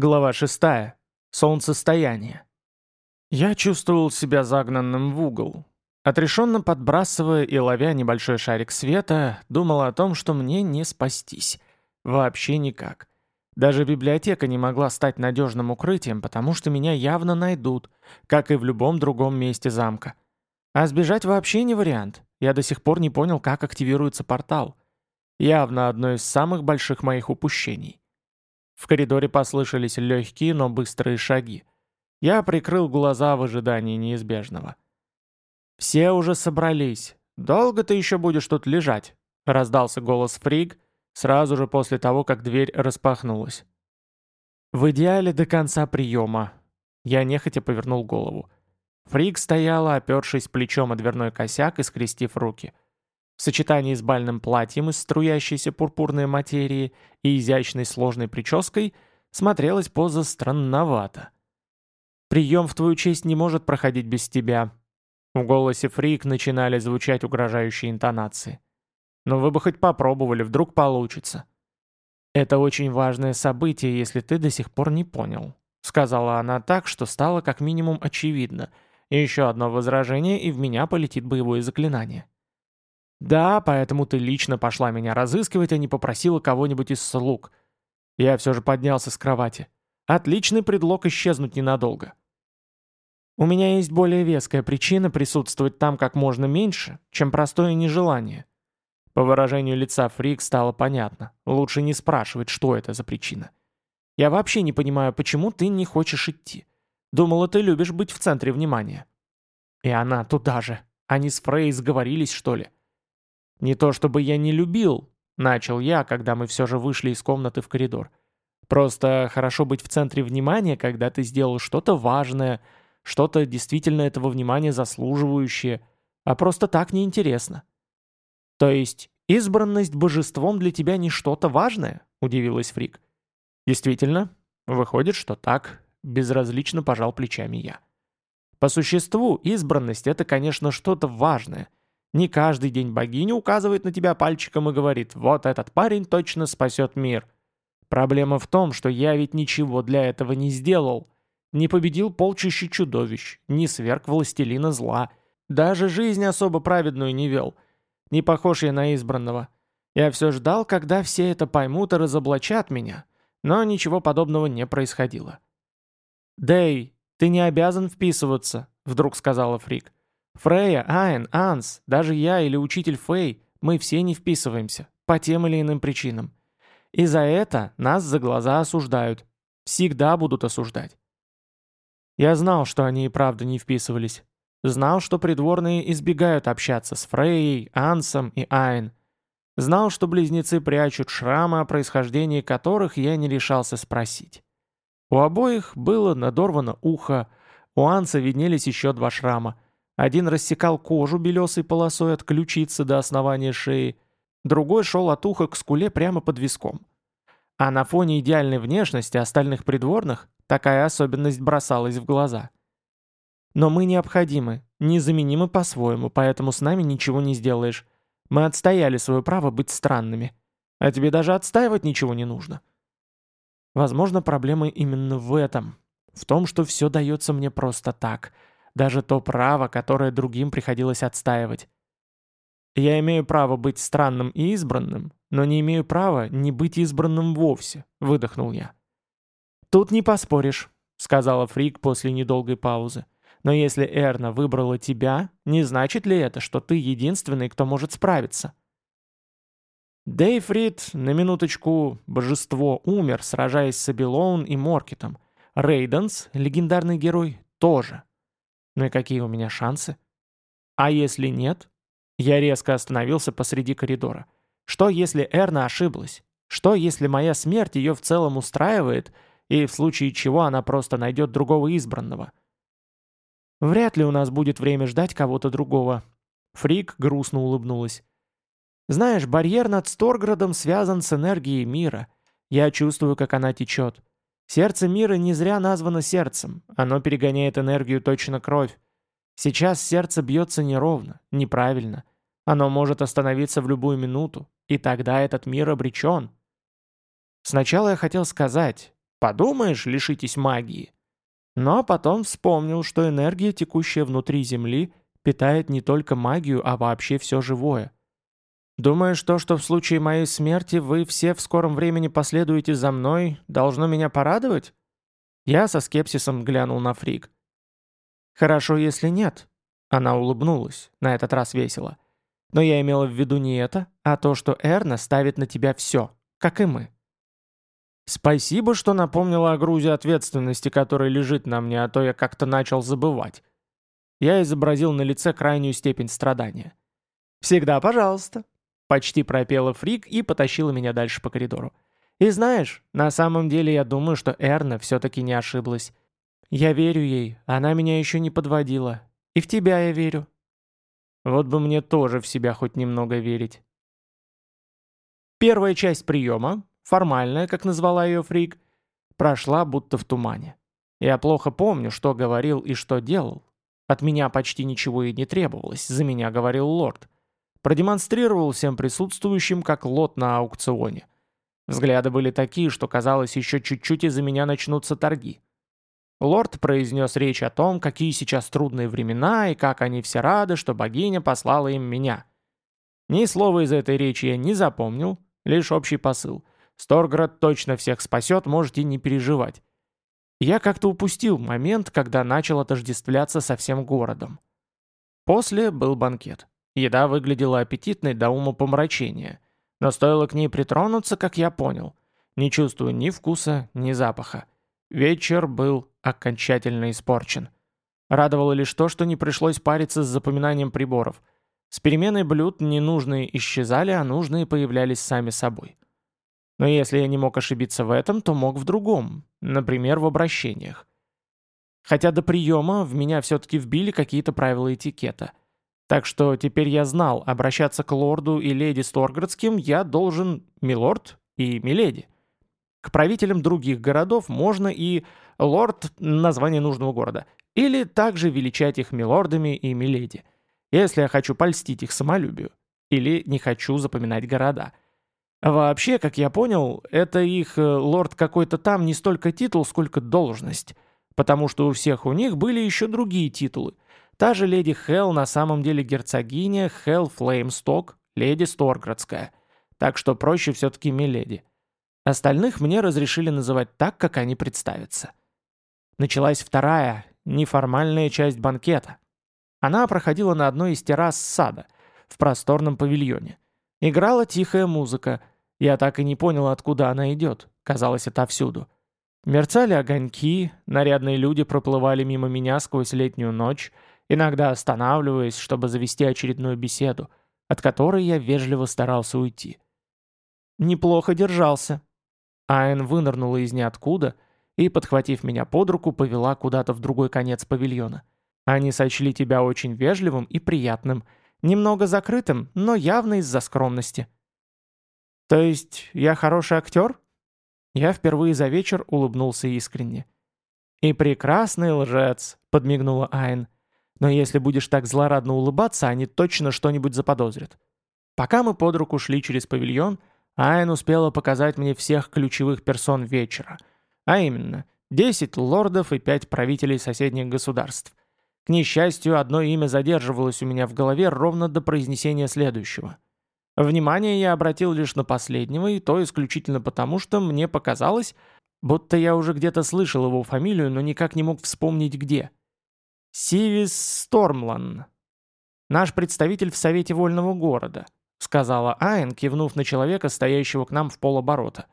Глава 6. Солнцестояние. Я чувствовал себя загнанным в угол. Отрешенно подбрасывая и ловя небольшой шарик света, думал о том, что мне не спастись. Вообще никак. Даже библиотека не могла стать надежным укрытием, потому что меня явно найдут, как и в любом другом месте замка. А сбежать вообще не вариант. Я до сих пор не понял, как активируется портал. Явно одно из самых больших моих упущений. В коридоре послышались легкие, но быстрые шаги. Я прикрыл глаза в ожидании неизбежного. «Все уже собрались. Долго ты еще будешь тут лежать?» — раздался голос Фриг сразу же после того, как дверь распахнулась. «В идеале до конца приема». Я нехотя повернул голову. Фриг стояла, опершись плечом о дверной косяк и скрестив руки — в сочетании с бальным платьем из струящейся пурпурной материи и изящной сложной прической смотрелась поза странновато. «Прием в твою честь не может проходить без тебя». В голосе Фрик начинали звучать угрожающие интонации. «Но вы бы хоть попробовали, вдруг получится». «Это очень важное событие, если ты до сих пор не понял», сказала она так, что стало как минимум очевидно. Еще одно возражение, и в меня полетит боевое заклинание. «Да, поэтому ты лично пошла меня разыскивать, а не попросила кого-нибудь из слуг». Я все же поднялся с кровати. Отличный предлог исчезнуть ненадолго. У меня есть более веская причина присутствовать там как можно меньше, чем простое нежелание. По выражению лица Фрик стало понятно. Лучше не спрашивать, что это за причина. Я вообще не понимаю, почему ты не хочешь идти. Думала, ты любишь быть в центре внимания. И она туда же. Они с Фрей сговорились, что ли? «Не то чтобы я не любил», — начал я, когда мы все же вышли из комнаты в коридор. «Просто хорошо быть в центре внимания, когда ты сделал что-то важное, что-то действительно этого внимания заслуживающее, а просто так неинтересно». «То есть избранность божеством для тебя не что-то важное?» — удивилась Фрик. «Действительно, выходит, что так», — безразлично пожал плечами я. «По существу избранность — это, конечно, что-то важное» Не каждый день богиня указывает на тебя пальчиком и говорит «Вот этот парень точно спасет мир». Проблема в том, что я ведь ничего для этого не сделал. Не победил полчища чудовищ, не сверг властелина зла. Даже жизнь особо праведную не вел. Не похож я на избранного. Я все ждал, когда все это поймут и разоблачат меня. Но ничего подобного не происходило. «Дэй, ты не обязан вписываться», — вдруг сказала Фрик. Фрея, Айн, Анс, даже я или учитель Фэй, мы все не вписываемся, по тем или иным причинам. И за это нас за глаза осуждают. Всегда будут осуждать. Я знал, что они и правда не вписывались. Знал, что придворные избегают общаться с Фрейей, Ансом и Айн. Знал, что близнецы прячут шрамы, о происхождении которых я не решался спросить. У обоих было надорвано ухо, у Анса виднелись еще два шрама — один рассекал кожу белесой полосой от ключицы до основания шеи, другой шел от уха к скуле прямо под виском. А на фоне идеальной внешности остальных придворных такая особенность бросалась в глаза. Но мы необходимы, незаменимы по-своему, поэтому с нами ничего не сделаешь. Мы отстояли свое право быть странными. А тебе даже отстаивать ничего не нужно. Возможно, проблема именно в этом. В том, что все дается мне просто так — даже то право, которое другим приходилось отстаивать. Я имею право быть странным и избранным, но не имею права не быть избранным вовсе, выдохнул я. Тут не поспоришь, сказала Фрик после недолгой паузы. Но если Эрна выбрала тебя, не значит ли это, что ты единственный, кто может справиться? Дейфрид, на минуточку, божество, умер, сражаясь с Абилоун и Моркетом. Рейденс, легендарный герой, тоже. Ну и какие у меня шансы? А если нет? Я резко остановился посреди коридора. Что если Эрна ошиблась? Что если моя смерть ее в целом устраивает, и в случае чего она просто найдет другого избранного? Вряд ли у нас будет время ждать кого-то другого. Фрик грустно улыбнулась. Знаешь, барьер над Сторградом связан с энергией мира. Я чувствую, как она течет. Сердце мира не зря названо сердцем, оно перегоняет энергию точно кровь. Сейчас сердце бьется неровно, неправильно. Оно может остановиться в любую минуту, и тогда этот мир обречен. Сначала я хотел сказать, Подумаешь, лишитесь магии. Но потом вспомнил, что энергия, текущая внутри Земли, питает не только магию, а вообще все живое. Думаешь, то, что в случае моей смерти вы все в скором времени последуете за мной, должно меня порадовать? Я со скепсисом глянул на Фрик. Хорошо, если нет. Она улыбнулась, на этот раз весело. Но я имела в виду не это, а то, что Эрна ставит на тебя все, как и мы. Спасибо, что напомнила о грузе ответственности, которая лежит на мне, а то я как-то начал забывать. Я изобразил на лице крайнюю степень страдания. «Всегда пожалуйста», — почти пропела Фрик и потащила меня дальше по коридору. «И знаешь, на самом деле я думаю, что Эрна все-таки не ошиблась. Я верю ей, она меня еще не подводила. И в тебя я верю». Вот бы мне тоже в себя хоть немного верить. Первая часть приема, формальная, как назвала ее Фрик, прошла будто в тумане. Я плохо помню, что говорил и что делал. От меня почти ничего и не требовалось, за меня говорил лорд. Продемонстрировал всем присутствующим, как лот на аукционе. Взгляды были такие, что казалось, еще чуть-чуть из-за меня начнутся торги. Лорд произнес речь о том, какие сейчас трудные времена и как они все рады, что богиня послала им меня. Ни слова из этой речи я не запомнил, лишь общий посыл – Сторград точно всех спасет, можете не переживать. Я как-то упустил момент, когда начал отождествляться со всем городом. После был банкет. Еда выглядела аппетитной до помрачения. Но стоило к ней притронуться, как я понял. Не чувствую ни вкуса, ни запаха. Вечер был окончательно испорчен. Радовало лишь то, что не пришлось париться с запоминанием приборов. С переменой блюд ненужные исчезали, а нужные появлялись сами собой. Но если я не мог ошибиться в этом, то мог в другом, например, в обращениях. Хотя до приема в меня все-таки вбили какие-то правила этикета. Так что теперь я знал, обращаться к лорду и леди Сторградским я должен милорд и миледи. К правителям других городов можно и лорд – название нужного города, или также величать их милордами и миледи, если я хочу польстить их самолюбию, или не хочу запоминать города – вообще, как я понял, это их э, лорд какой-то там не столько титул, сколько должность. Потому что у всех у них были еще другие титулы. Та же леди Хелл на самом деле герцогиня Хелл Флеймсток, леди Сторградская. Так что проще все-таки миледи. Остальных мне разрешили называть так, как они представятся. Началась вторая, неформальная часть банкета. Она проходила на одной из террас сада, в просторном павильоне. Играла тихая музыка. Я так и не понял, откуда она идет. Казалось, это всюду. Мерцали огоньки, нарядные люди проплывали мимо меня сквозь летнюю ночь, иногда останавливаясь, чтобы завести очередную беседу, от которой я вежливо старался уйти. Неплохо держался. Айн вынырнула из ниоткуда и, подхватив меня под руку, повела куда-то в другой конец павильона. Они сочли тебя очень вежливым и приятным — Немного закрытым, но явно из-за скромности. То есть я хороший актер? Я впервые за вечер улыбнулся искренне. «И прекрасный лжец», — подмигнула Айн. «Но если будешь так злорадно улыбаться, они точно что-нибудь заподозрят». Пока мы под руку шли через павильон, Айн успела показать мне всех ключевых персон вечера. А именно, 10 лордов и 5 правителей соседних государств. К несчастью, одно имя задерживалось у меня в голове ровно до произнесения следующего. Внимание я обратил лишь на последнего, и то исключительно потому, что мне показалось, будто я уже где-то слышал его фамилию, но никак не мог вспомнить где. «Сивис Стормлан. Наш представитель в Совете Вольного Города», сказала Айн, кивнув на человека, стоящего к нам в полоборота.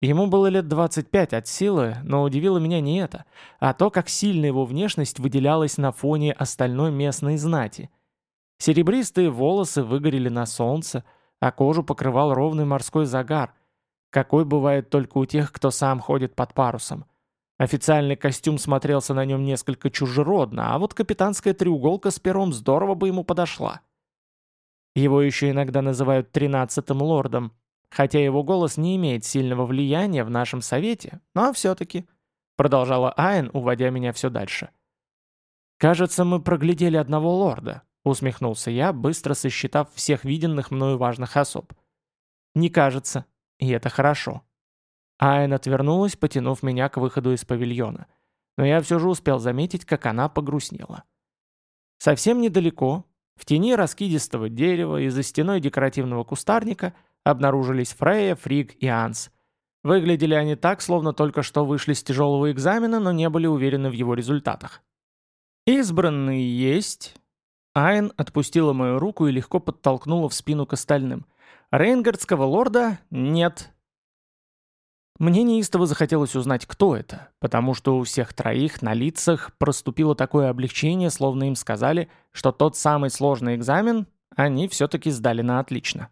Ему было лет 25 от силы, но удивило меня не это, а то, как сильно его внешность выделялась на фоне остальной местной знати. Серебристые волосы выгорели на солнце, а кожу покрывал ровный морской загар, какой бывает только у тех, кто сам ходит под парусом. Официальный костюм смотрелся на нем несколько чужеродно, а вот капитанская треуголка с пером здорово бы ему подошла. Его еще иногда называют «тринадцатым лордом», Хотя его голос не имеет сильного влияния в нашем совете, но все-таки, продолжала Айн, уводя меня все дальше. «Кажется, мы проглядели одного лорда», — усмехнулся я, быстро сосчитав всех виденных мною важных особ. «Не кажется, и это хорошо». Айн отвернулась, потянув меня к выходу из павильона. Но я все же успел заметить, как она погрустнела. Совсем недалеко, в тени раскидистого дерева и за стеной декоративного кустарника, обнаружились Фрея, Фриг и Анс. Выглядели они так, словно только что вышли с тяжелого экзамена, но не были уверены в его результатах. «Избранный есть...» Айн отпустила мою руку и легко подтолкнула в спину к остальным. «Рейнгардского лорда нет». Мне неистово захотелось узнать, кто это, потому что у всех троих на лицах проступило такое облегчение, словно им сказали, что тот самый сложный экзамен они все-таки сдали на отлично.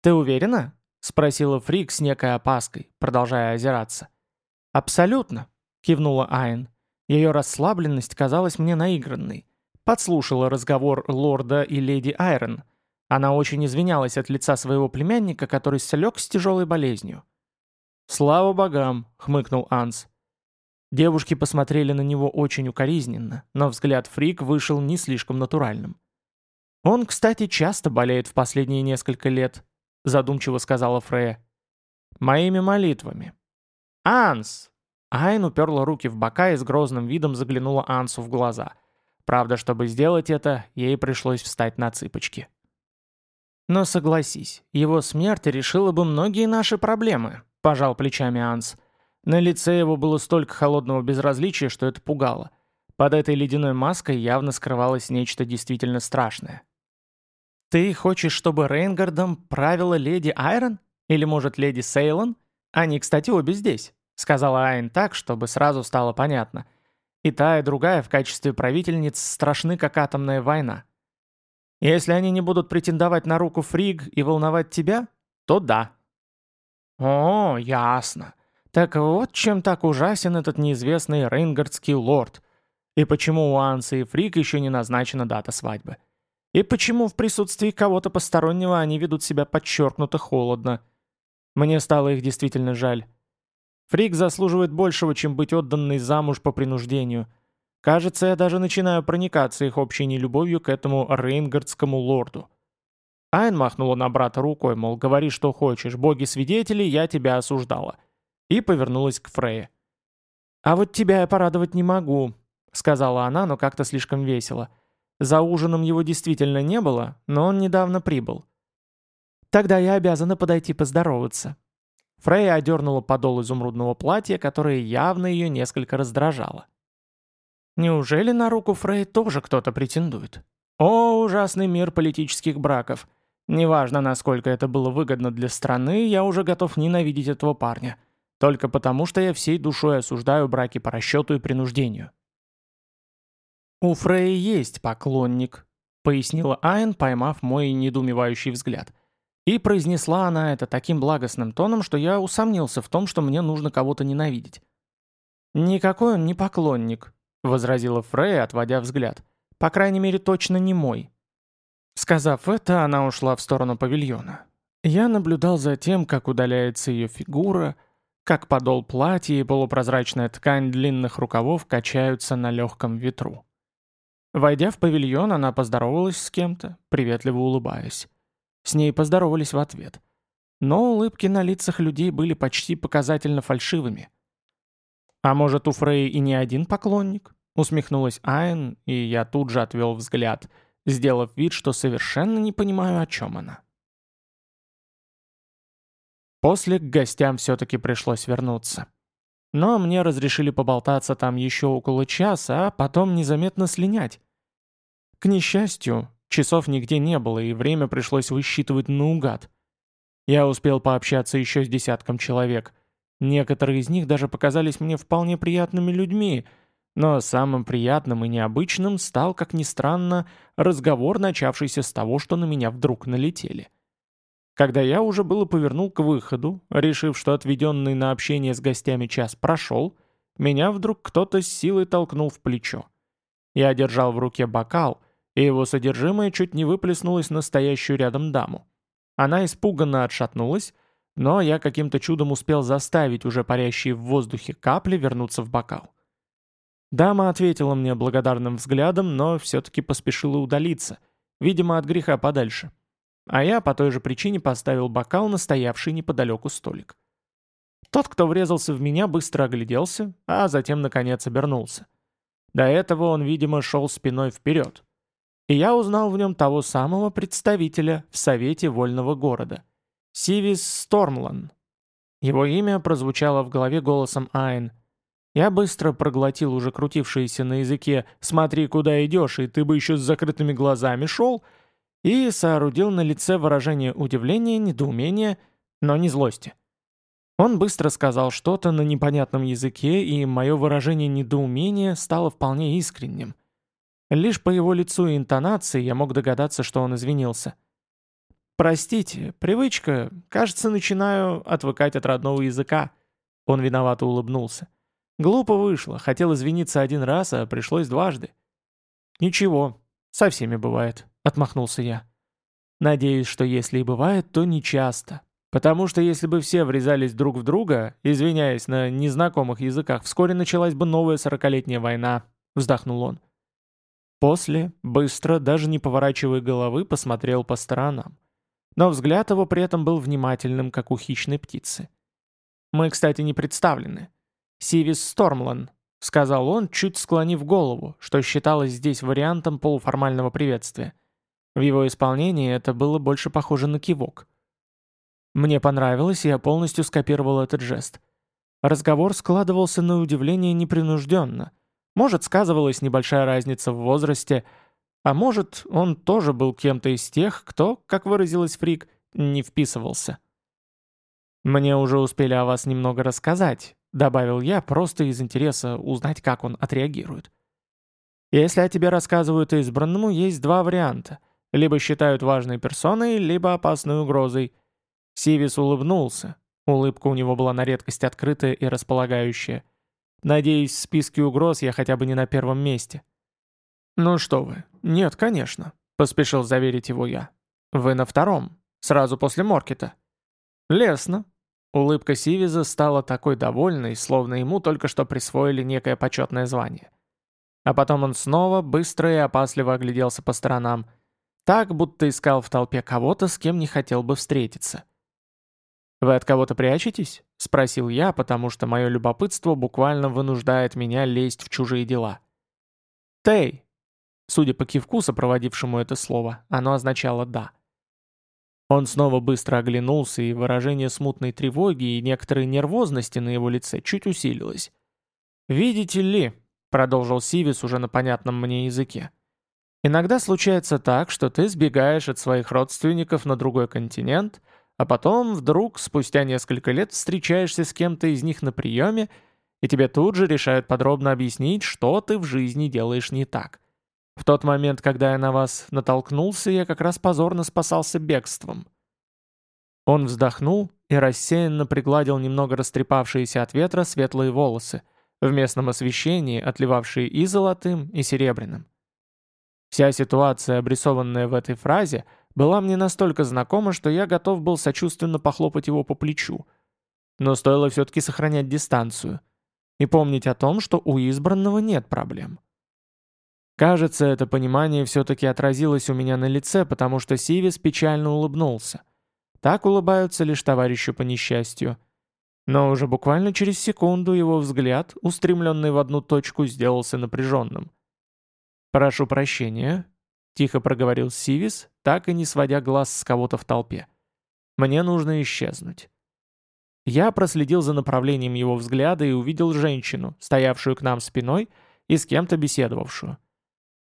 «Ты уверена?» — спросила Фрик с некой опаской, продолжая озираться. «Абсолютно», — кивнула Айн. Ее расслабленность казалась мне наигранной. Подслушала разговор лорда и леди Айрон. Она очень извинялась от лица своего племянника, который слег с тяжелой болезнью. «Слава богам!» — хмыкнул Анс. Девушки посмотрели на него очень укоризненно, но взгляд Фрик вышел не слишком натуральным. «Он, кстати, часто болеет в последние несколько лет», — задумчиво сказала Фрея. «Моими молитвами». «Анс!» Айн уперла руки в бока и с грозным видом заглянула Ансу в глаза. Правда, чтобы сделать это, ей пришлось встать на цыпочки. «Но согласись, его смерть решила бы многие наши проблемы», — пожал плечами Анс. На лице его было столько холодного безразличия, что это пугало. Под этой ледяной маской явно скрывалось нечто действительно страшное. «Ты хочешь, чтобы Рейнгардом правила леди Айрон? Или, может, леди Сейлон? Они, кстати, обе здесь», — сказала Айн так, чтобы сразу стало понятно. И та, и другая в качестве правительниц страшны, как атомная война. Если они не будут претендовать на руку Фриг и волновать тебя, то да. О, ясно. Так вот чем так ужасен этот неизвестный рейнгардский лорд. И почему у Ансы и Фриг еще не назначена дата свадьбы. И почему в присутствии кого-то постороннего они ведут себя подчеркнуто холодно? Мне стало их действительно жаль. Фрик заслуживает большего, чем быть отданной замуж по принуждению. Кажется, я даже начинаю проникаться их общей нелюбовью к этому рейнгардскому лорду. Айн махнула на брата рукой, мол, говори, что хочешь, боги-свидетели, я тебя осуждала. И повернулась к Фрейе. «А вот тебя я порадовать не могу», — сказала она, но как-то слишком весело. За ужином его действительно не было, но он недавно прибыл. «Тогда я обязана подойти поздороваться». Фрейя одернула подол изумрудного платья, которое явно ее несколько раздражало. Неужели на руку Фрей тоже кто-то претендует? О, ужасный мир политических браков. Неважно, насколько это было выгодно для страны, я уже готов ненавидеть этого парня. Только потому, что я всей душой осуждаю браки по расчету и принуждению. «У Фреи есть поклонник», — пояснила Айн, поймав мой недоумевающий взгляд. И произнесла она это таким благостным тоном, что я усомнился в том, что мне нужно кого-то ненавидеть. «Никакой он не поклонник», — возразила Фрея, отводя взгляд. «По крайней мере, точно не мой». Сказав это, она ушла в сторону павильона. Я наблюдал за тем, как удаляется ее фигура, как подол платья и полупрозрачная ткань длинных рукавов качаются на легком ветру. Войдя в павильон, она поздоровалась с кем-то, приветливо улыбаясь. С ней поздоровались в ответ. Но улыбки на лицах людей были почти показательно фальшивыми. «А может, у Фрей и не один поклонник?» Усмехнулась Айн, и я тут же отвел взгляд, сделав вид, что совершенно не понимаю, о чем она. После к гостям все-таки пришлось вернуться. Но мне разрешили поболтаться там еще около часа, а потом незаметно слинять. К несчастью, часов нигде не было, и время пришлось высчитывать наугад. Я успел пообщаться еще с десятком человек. Некоторые из них даже показались мне вполне приятными людьми, но самым приятным и необычным стал, как ни странно, разговор, начавшийся с того, что на меня вдруг налетели. Когда я уже было повернул к выходу, решив, что отведенный на общение с гостями час прошел, меня вдруг кто-то с силой толкнул в плечо. Я держал в руке бокал, и его содержимое чуть не выплеснулось на стоящую рядом даму. Она испуганно отшатнулась, но я каким-то чудом успел заставить уже парящие в воздухе капли вернуться в бокал. Дама ответила мне благодарным взглядом, но все-таки поспешила удалиться, видимо, от греха подальше а я по той же причине поставил бокал на стоявший неподалеку столик. Тот, кто врезался в меня, быстро огляделся, а затем, наконец, обернулся. До этого он, видимо, шел спиной вперед. И я узнал в нем того самого представителя в Совете Вольного Города. Сивис Стормлан. Его имя прозвучало в голове голосом Айн. Я быстро проглотил уже крутившееся на языке «Смотри, куда идешь, и ты бы еще с закрытыми глазами шел», и соорудил на лице выражение удивления, недоумения, но не злости. Он быстро сказал что-то на непонятном языке, и мое выражение недоумения стало вполне искренним. Лишь по его лицу и интонации я мог догадаться, что он извинился. «Простите, привычка. Кажется, начинаю отвыкать от родного языка». Он виновато улыбнулся. «Глупо вышло. Хотел извиниться один раз, а пришлось дважды». «Ничего, со всеми бывает», — отмахнулся я. «Надеюсь, что если и бывает, то не часто. Потому что если бы все врезались друг в друга, извиняясь на незнакомых языках, вскоре началась бы новая сорокалетняя война», — вздохнул он. После, быстро, даже не поворачивая головы, посмотрел по сторонам но взгляд его при этом был внимательным, как у хищной птицы. «Мы, кстати, не представлены. Сивис Стормлан», — сказал он, чуть склонив голову, что считалось здесь вариантом полуформального приветствия. В его исполнении это было больше похоже на кивок. Мне понравилось, и я полностью скопировал этот жест. Разговор складывался на удивление непринужденно. Может, сказывалась небольшая разница в возрасте — а может, он тоже был кем-то из тех, кто, как выразилась Фрик, не вписывался. «Мне уже успели о вас немного рассказать», — добавил я, просто из интереса узнать, как он отреагирует. «Если о тебе рассказывают избранному, есть два варианта. Либо считают важной персоной, либо опасной угрозой». Сивис улыбнулся. Улыбка у него была на редкость открытая и располагающая. «Надеюсь, в списке угроз я хотя бы не на первом месте». «Ну что вы, нет, конечно», — поспешил заверить его я. «Вы на втором, сразу после Моркета». «Лесно». Улыбка Сивиза стала такой довольной, словно ему только что присвоили некое почетное звание. А потом он снова быстро и опасливо огляделся по сторонам, так, будто искал в толпе кого-то, с кем не хотел бы встретиться. «Вы от кого-то прячетесь?» — спросил я, потому что мое любопытство буквально вынуждает меня лезть в чужие дела. «Тей!» Судя по кивку, сопроводившему это слово, оно означало «да». Он снова быстро оглянулся, и выражение смутной тревоги и некоторой нервозности на его лице чуть усилилось. «Видите ли», — продолжил Сивис уже на понятном мне языке, «иногда случается так, что ты сбегаешь от своих родственников на другой континент, а потом вдруг, спустя несколько лет, встречаешься с кем-то из них на приеме, и тебе тут же решают подробно объяснить, что ты в жизни делаешь не так». В тот момент, когда я на вас натолкнулся, я как раз позорно спасался бегством». Он вздохнул и рассеянно пригладил немного растрепавшиеся от ветра светлые волосы, в местном освещении отливавшие и золотым, и серебряным. Вся ситуация, обрисованная в этой фразе, была мне настолько знакома, что я готов был сочувственно похлопать его по плечу. Но стоило все-таки сохранять дистанцию и помнить о том, что у избранного нет проблем. Кажется, это понимание все-таки отразилось у меня на лице, потому что Сивис печально улыбнулся. Так улыбаются лишь товарищу по несчастью. Но уже буквально через секунду его взгляд, устремленный в одну точку, сделался напряженным. «Прошу прощения», — тихо проговорил Сивис, так и не сводя глаз с кого-то в толпе. «Мне нужно исчезнуть». Я проследил за направлением его взгляда и увидел женщину, стоявшую к нам спиной и с кем-то беседовавшую.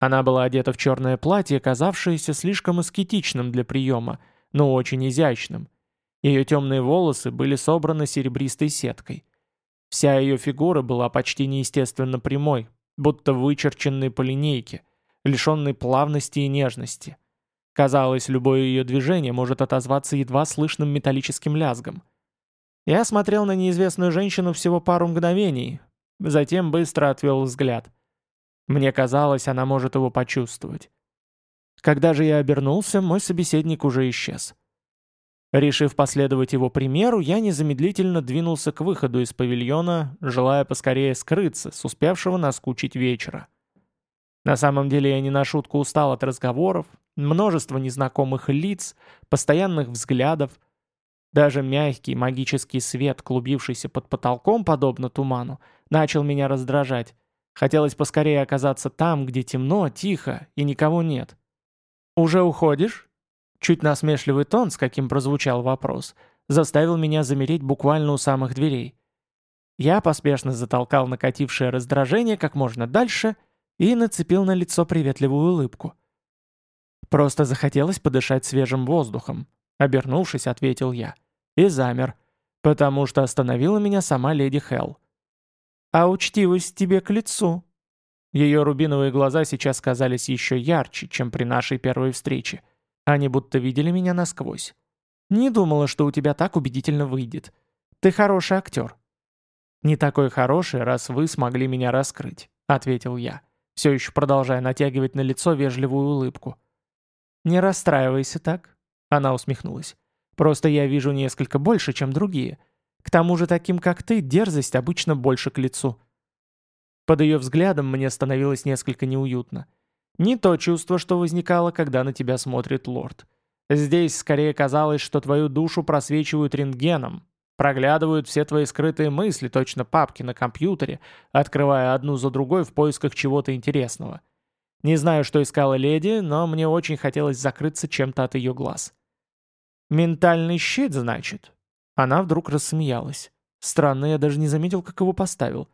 Она была одета в черное платье, казавшееся слишком аскетичным для приема, но очень изящным. Ее темные волосы были собраны серебристой сеткой. Вся ее фигура была почти неестественно прямой, будто вычерченной по линейке, лишенной плавности и нежности. Казалось, любое ее движение может отозваться едва слышным металлическим лязгом. Я смотрел на неизвестную женщину всего пару мгновений, затем быстро отвел взгляд — мне казалось, она может его почувствовать. Когда же я обернулся, мой собеседник уже исчез. Решив последовать его примеру, я незамедлительно двинулся к выходу из павильона, желая поскорее скрыться с успевшего наскучить вечера. На самом деле я не на шутку устал от разговоров, множества незнакомых лиц, постоянных взглядов. Даже мягкий магический свет, клубившийся под потолком, подобно туману, начал меня раздражать. Хотелось поскорее оказаться там, где темно, тихо и никого нет. «Уже уходишь?» Чуть насмешливый тон, с каким прозвучал вопрос, заставил меня замереть буквально у самых дверей. Я поспешно затолкал накатившее раздражение как можно дальше и нацепил на лицо приветливую улыбку. Просто захотелось подышать свежим воздухом. Обернувшись, ответил я. И замер, потому что остановила меня сама леди Хелл. «А учтивость тебе к лицу». Ее рубиновые глаза сейчас казались еще ярче, чем при нашей первой встрече. Они будто видели меня насквозь. «Не думала, что у тебя так убедительно выйдет. Ты хороший актер». «Не такой хороший, раз вы смогли меня раскрыть», — ответил я, все еще продолжая натягивать на лицо вежливую улыбку. «Не расстраивайся так», — она усмехнулась. «Просто я вижу несколько больше, чем другие. К тому же таким, как ты, дерзость обычно больше к лицу». Под ее взглядом мне становилось несколько неуютно. Не то чувство, что возникало, когда на тебя смотрит лорд. Здесь скорее казалось, что твою душу просвечивают рентгеном, проглядывают все твои скрытые мысли, точно папки на компьютере, открывая одну за другой в поисках чего-то интересного. Не знаю, что искала леди, но мне очень хотелось закрыться чем-то от ее глаз. «Ментальный щит, значит?» Она вдруг рассмеялась. Странно, я даже не заметил, как его поставил.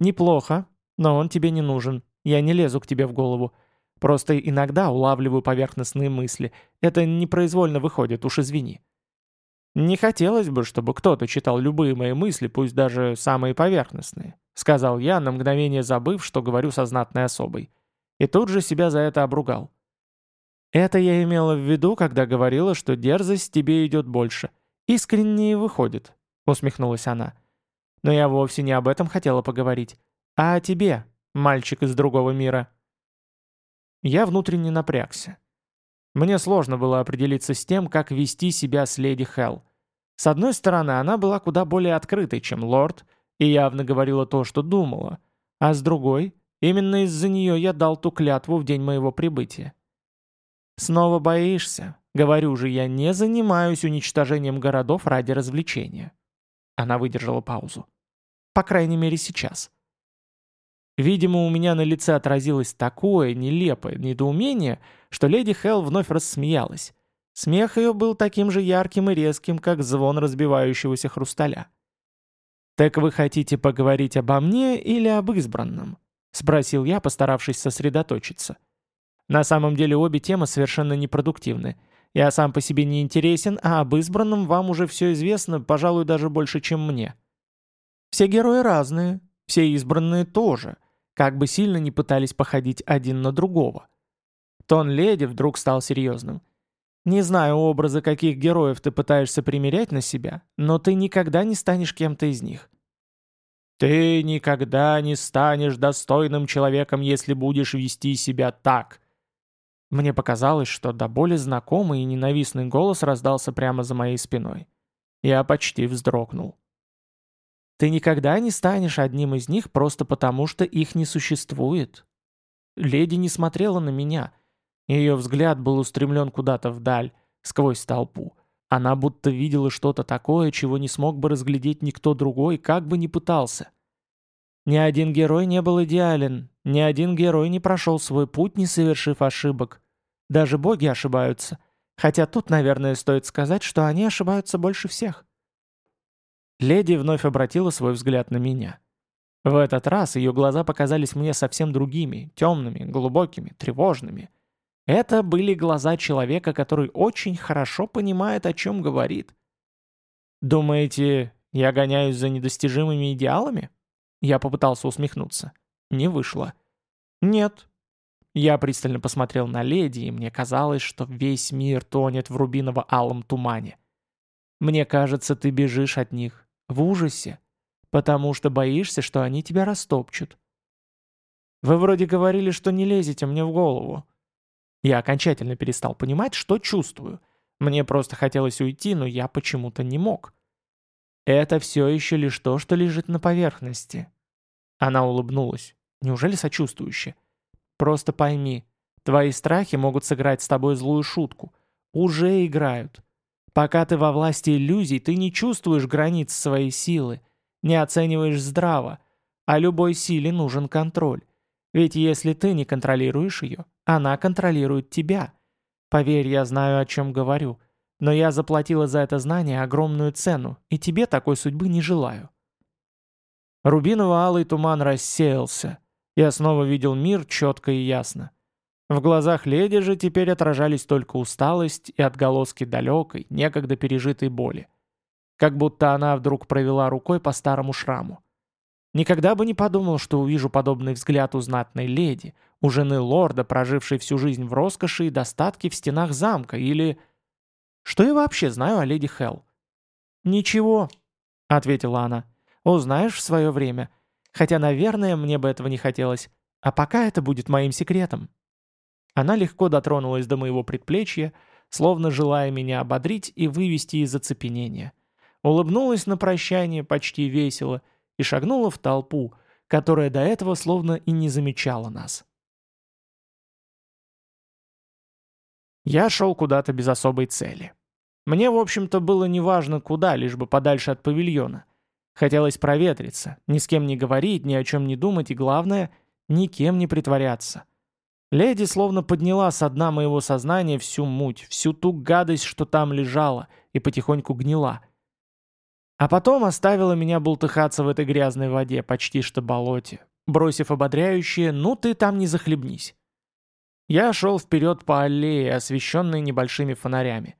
«Неплохо, но он тебе не нужен. Я не лезу к тебе в голову. Просто иногда улавливаю поверхностные мысли. Это непроизвольно выходит, уж извини». «Не хотелось бы, чтобы кто-то читал любые мои мысли, пусть даже самые поверхностные», сказал я, на мгновение забыв, что говорю со знатной особой. И тут же себя за это обругал. Это я имела в виду, когда говорила, что дерзость тебе идет больше. Искренне выходит, усмехнулась она. Но я вовсе не об этом хотела поговорить, а о тебе, мальчик из другого мира. Я внутренне напрягся. Мне сложно было определиться с тем, как вести себя с леди Хелл. С одной стороны, она была куда более открытой, чем лорд, и явно говорила то, что думала. А с другой, Именно из-за нее я дал ту клятву в день моего прибытия. Снова боишься? Говорю же, я не занимаюсь уничтожением городов ради развлечения. Она выдержала паузу. По крайней мере, сейчас. Видимо, у меня на лице отразилось такое нелепое недоумение, что леди Хелл вновь рассмеялась. Смех ее был таким же ярким и резким, как звон разбивающегося хрусталя. «Так вы хотите поговорить обо мне или об избранном?» — спросил я, постаравшись сосредоточиться. На самом деле обе темы совершенно непродуктивны. Я сам по себе не интересен, а об избранном вам уже все известно, пожалуй, даже больше, чем мне. Все герои разные, все избранные тоже, как бы сильно не пытались походить один на другого. Тон леди вдруг стал серьезным. Не знаю образы, каких героев ты пытаешься примерять на себя, но ты никогда не станешь кем-то из них. «Ты никогда не станешь достойным человеком, если будешь вести себя так!» Мне показалось, что до боли знакомый и ненавистный голос раздался прямо за моей спиной. Я почти вздрогнул. «Ты никогда не станешь одним из них просто потому, что их не существует». Леди не смотрела на меня. Ее взгляд был устремлен куда-то вдаль, сквозь толпу. Она будто видела что-то такое, чего не смог бы разглядеть никто другой, как бы ни пытался. Ни один герой не был идеален, ни один герой не прошел свой путь, не совершив ошибок. Даже боги ошибаются. Хотя тут, наверное, стоит сказать, что они ошибаются больше всех. Леди вновь обратила свой взгляд на меня. В этот раз ее глаза показались мне совсем другими, темными, глубокими, тревожными. Это были глаза человека, который очень хорошо понимает, о чем говорит. «Думаете, я гоняюсь за недостижимыми идеалами?» Я попытался усмехнуться. Не вышло. «Нет». Я пристально посмотрел на леди, и мне казалось, что весь мир тонет в рубиново-алом тумане. «Мне кажется, ты бежишь от них. В ужасе. Потому что боишься, что они тебя растопчут. Вы вроде говорили, что не лезете мне в голову. Я окончательно перестал понимать, что чувствую. Мне просто хотелось уйти, но я почему-то не мог. Это все еще лишь то, что лежит на поверхности. Она улыбнулась. Неужели сочувствующе? Просто пойми, твои страхи могут сыграть с тобой злую шутку. Уже играют. Пока ты во власти иллюзий, ты не чувствуешь границ своей силы, не оцениваешь здраво, а любой силе нужен контроль. Ведь если ты не контролируешь ее, она контролирует тебя. Поверь, я знаю, о чем говорю. Но я заплатила за это знание огромную цену, и тебе такой судьбы не желаю. Рубиново-алый туман рассеялся. Я снова видел мир четко и ясно. В глазах леди же теперь отражались только усталость и отголоски далекой, некогда пережитой боли. Как будто она вдруг провела рукой по старому шраму. Никогда бы не подумал, что увижу подобный взгляд у знатной леди, у жены лорда, прожившей всю жизнь в роскоши и достатке в стенах замка, или... Что я вообще знаю о леди Хелл? «Ничего», — ответила она. «Узнаешь в свое время. Хотя, наверное, мне бы этого не хотелось. А пока это будет моим секретом». Она легко дотронулась до моего предплечья, словно желая меня ободрить и вывести из оцепенения. Улыбнулась на прощание почти весело — и шагнула в толпу, которая до этого словно и не замечала нас. Я шел куда-то без особой цели. Мне, в общем-то, было неважно куда, лишь бы подальше от павильона. Хотелось проветриться, ни с кем не говорить, ни о чем не думать и, главное, никем не притворяться. Леди словно подняла со дна моего сознания всю муть, всю ту гадость, что там лежала и потихоньку гнила. А потом оставила меня бултыхаться в этой грязной воде, почти что болоте, бросив ободряющее «ну ты там не захлебнись». Я шел вперед по аллее, освещенной небольшими фонарями.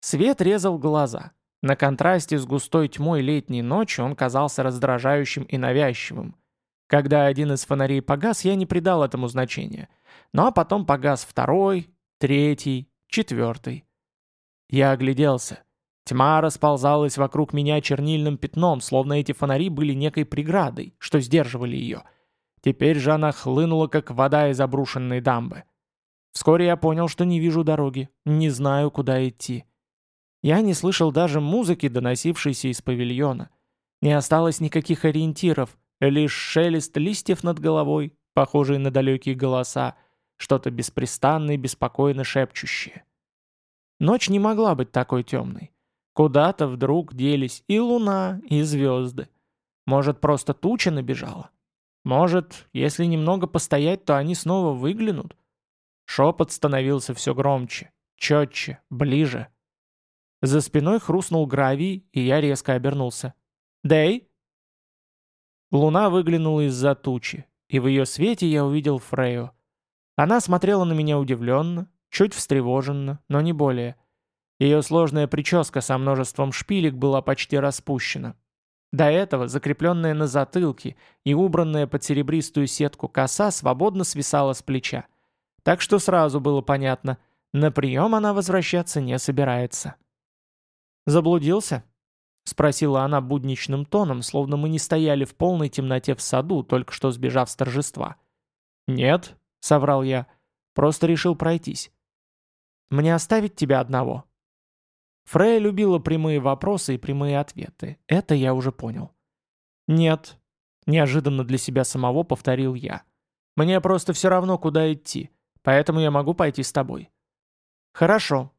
Свет резал глаза. На контрасте с густой тьмой летней ночи он казался раздражающим и навязчивым. Когда один из фонарей погас, я не придал этому значения. Ну а потом погас второй, третий, четвертый. Я огляделся. Тьма расползалась вокруг меня чернильным пятном, словно эти фонари были некой преградой, что сдерживали ее. Теперь же она хлынула, как вода из обрушенной дамбы. Вскоре я понял, что не вижу дороги, не знаю, куда идти. Я не слышал даже музыки, доносившейся из павильона. Не осталось никаких ориентиров, лишь шелест листьев над головой, похожий на далекие голоса, что-то беспрестанно и беспокойно шепчущее. Ночь не могла быть такой темной. Куда-то вдруг делись и луна, и звезды. Может, просто туча набежала? Может, если немного постоять, то они снова выглянут? Шепот становился все громче, четче, ближе. За спиной хрустнул гравий, и я резко обернулся. «Дэй?» Луна выглянула из-за тучи, и в ее свете я увидел Фрею. Она смотрела на меня удивленно, чуть встревоженно, но не более. Ее сложная прическа со множеством шпилек была почти распущена. До этого, закрепленная на затылке и убранная под серебристую сетку коса свободно свисала с плеча. Так что сразу было понятно, на прием она возвращаться не собирается. «Заблудился?» — спросила она будничным тоном, словно мы не стояли в полной темноте в саду, только что сбежав с торжества. «Нет», — соврал я, — «просто решил пройтись». «Мне оставить тебя одного?» Фрея любила прямые вопросы и прямые ответы. Это я уже понял. «Нет», — неожиданно для себя самого повторил я. «Мне просто все равно, куда идти, поэтому я могу пойти с тобой». «Хорошо».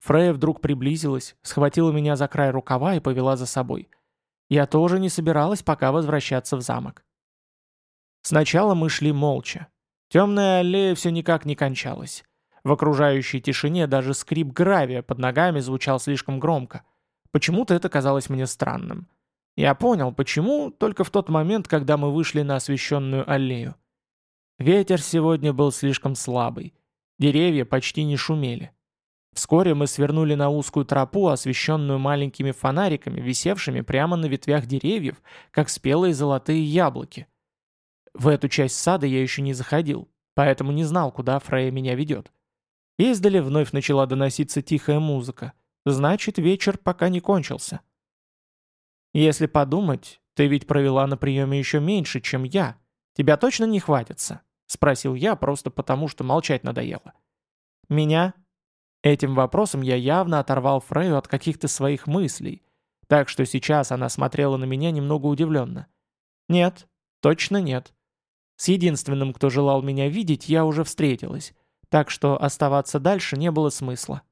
Фрея вдруг приблизилась, схватила меня за край рукава и повела за собой. Я тоже не собиралась пока возвращаться в замок. Сначала мы шли молча. Темная аллея все никак не кончалась. В окружающей тишине даже скрип гравия под ногами звучал слишком громко. Почему-то это казалось мне странным. Я понял, почему, только в тот момент, когда мы вышли на освещенную аллею. Ветер сегодня был слишком слабый. Деревья почти не шумели. Вскоре мы свернули на узкую тропу, освещенную маленькими фонариками, висевшими прямо на ветвях деревьев, как спелые золотые яблоки. В эту часть сада я еще не заходил, поэтому не знал, куда Фрея меня ведет. Издали вновь начала доноситься тихая музыка. Значит, вечер пока не кончился. Если подумать, ты ведь провела на приеме еще меньше, чем я. Тебя точно не хватится? Спросил я, просто потому что молчать надоело. Меня? Этим вопросом я явно оторвал Фрею от каких-то своих мыслей, так что сейчас она смотрела на меня немного удивленно. Нет, точно нет. С единственным, кто желал меня видеть, я уже встретилась, так что оставаться дальше не было смысла.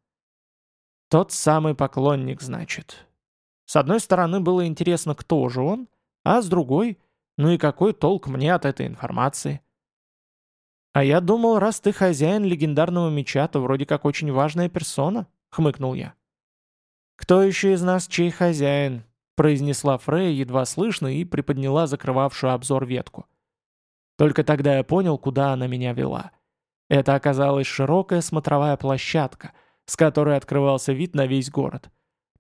Тот самый поклонник, значит. С одной стороны, было интересно, кто же он, а с другой, ну и какой толк мне от этой информации? «А я думал, раз ты хозяин легендарного меча, то вроде как очень важная персона», — хмыкнул я. «Кто еще из нас чей хозяин?» — произнесла Фрея едва слышно и приподняла закрывавшую обзор ветку. Только тогда я понял, куда она меня вела. Это оказалась широкая смотровая площадка, с которой открывался вид на весь город.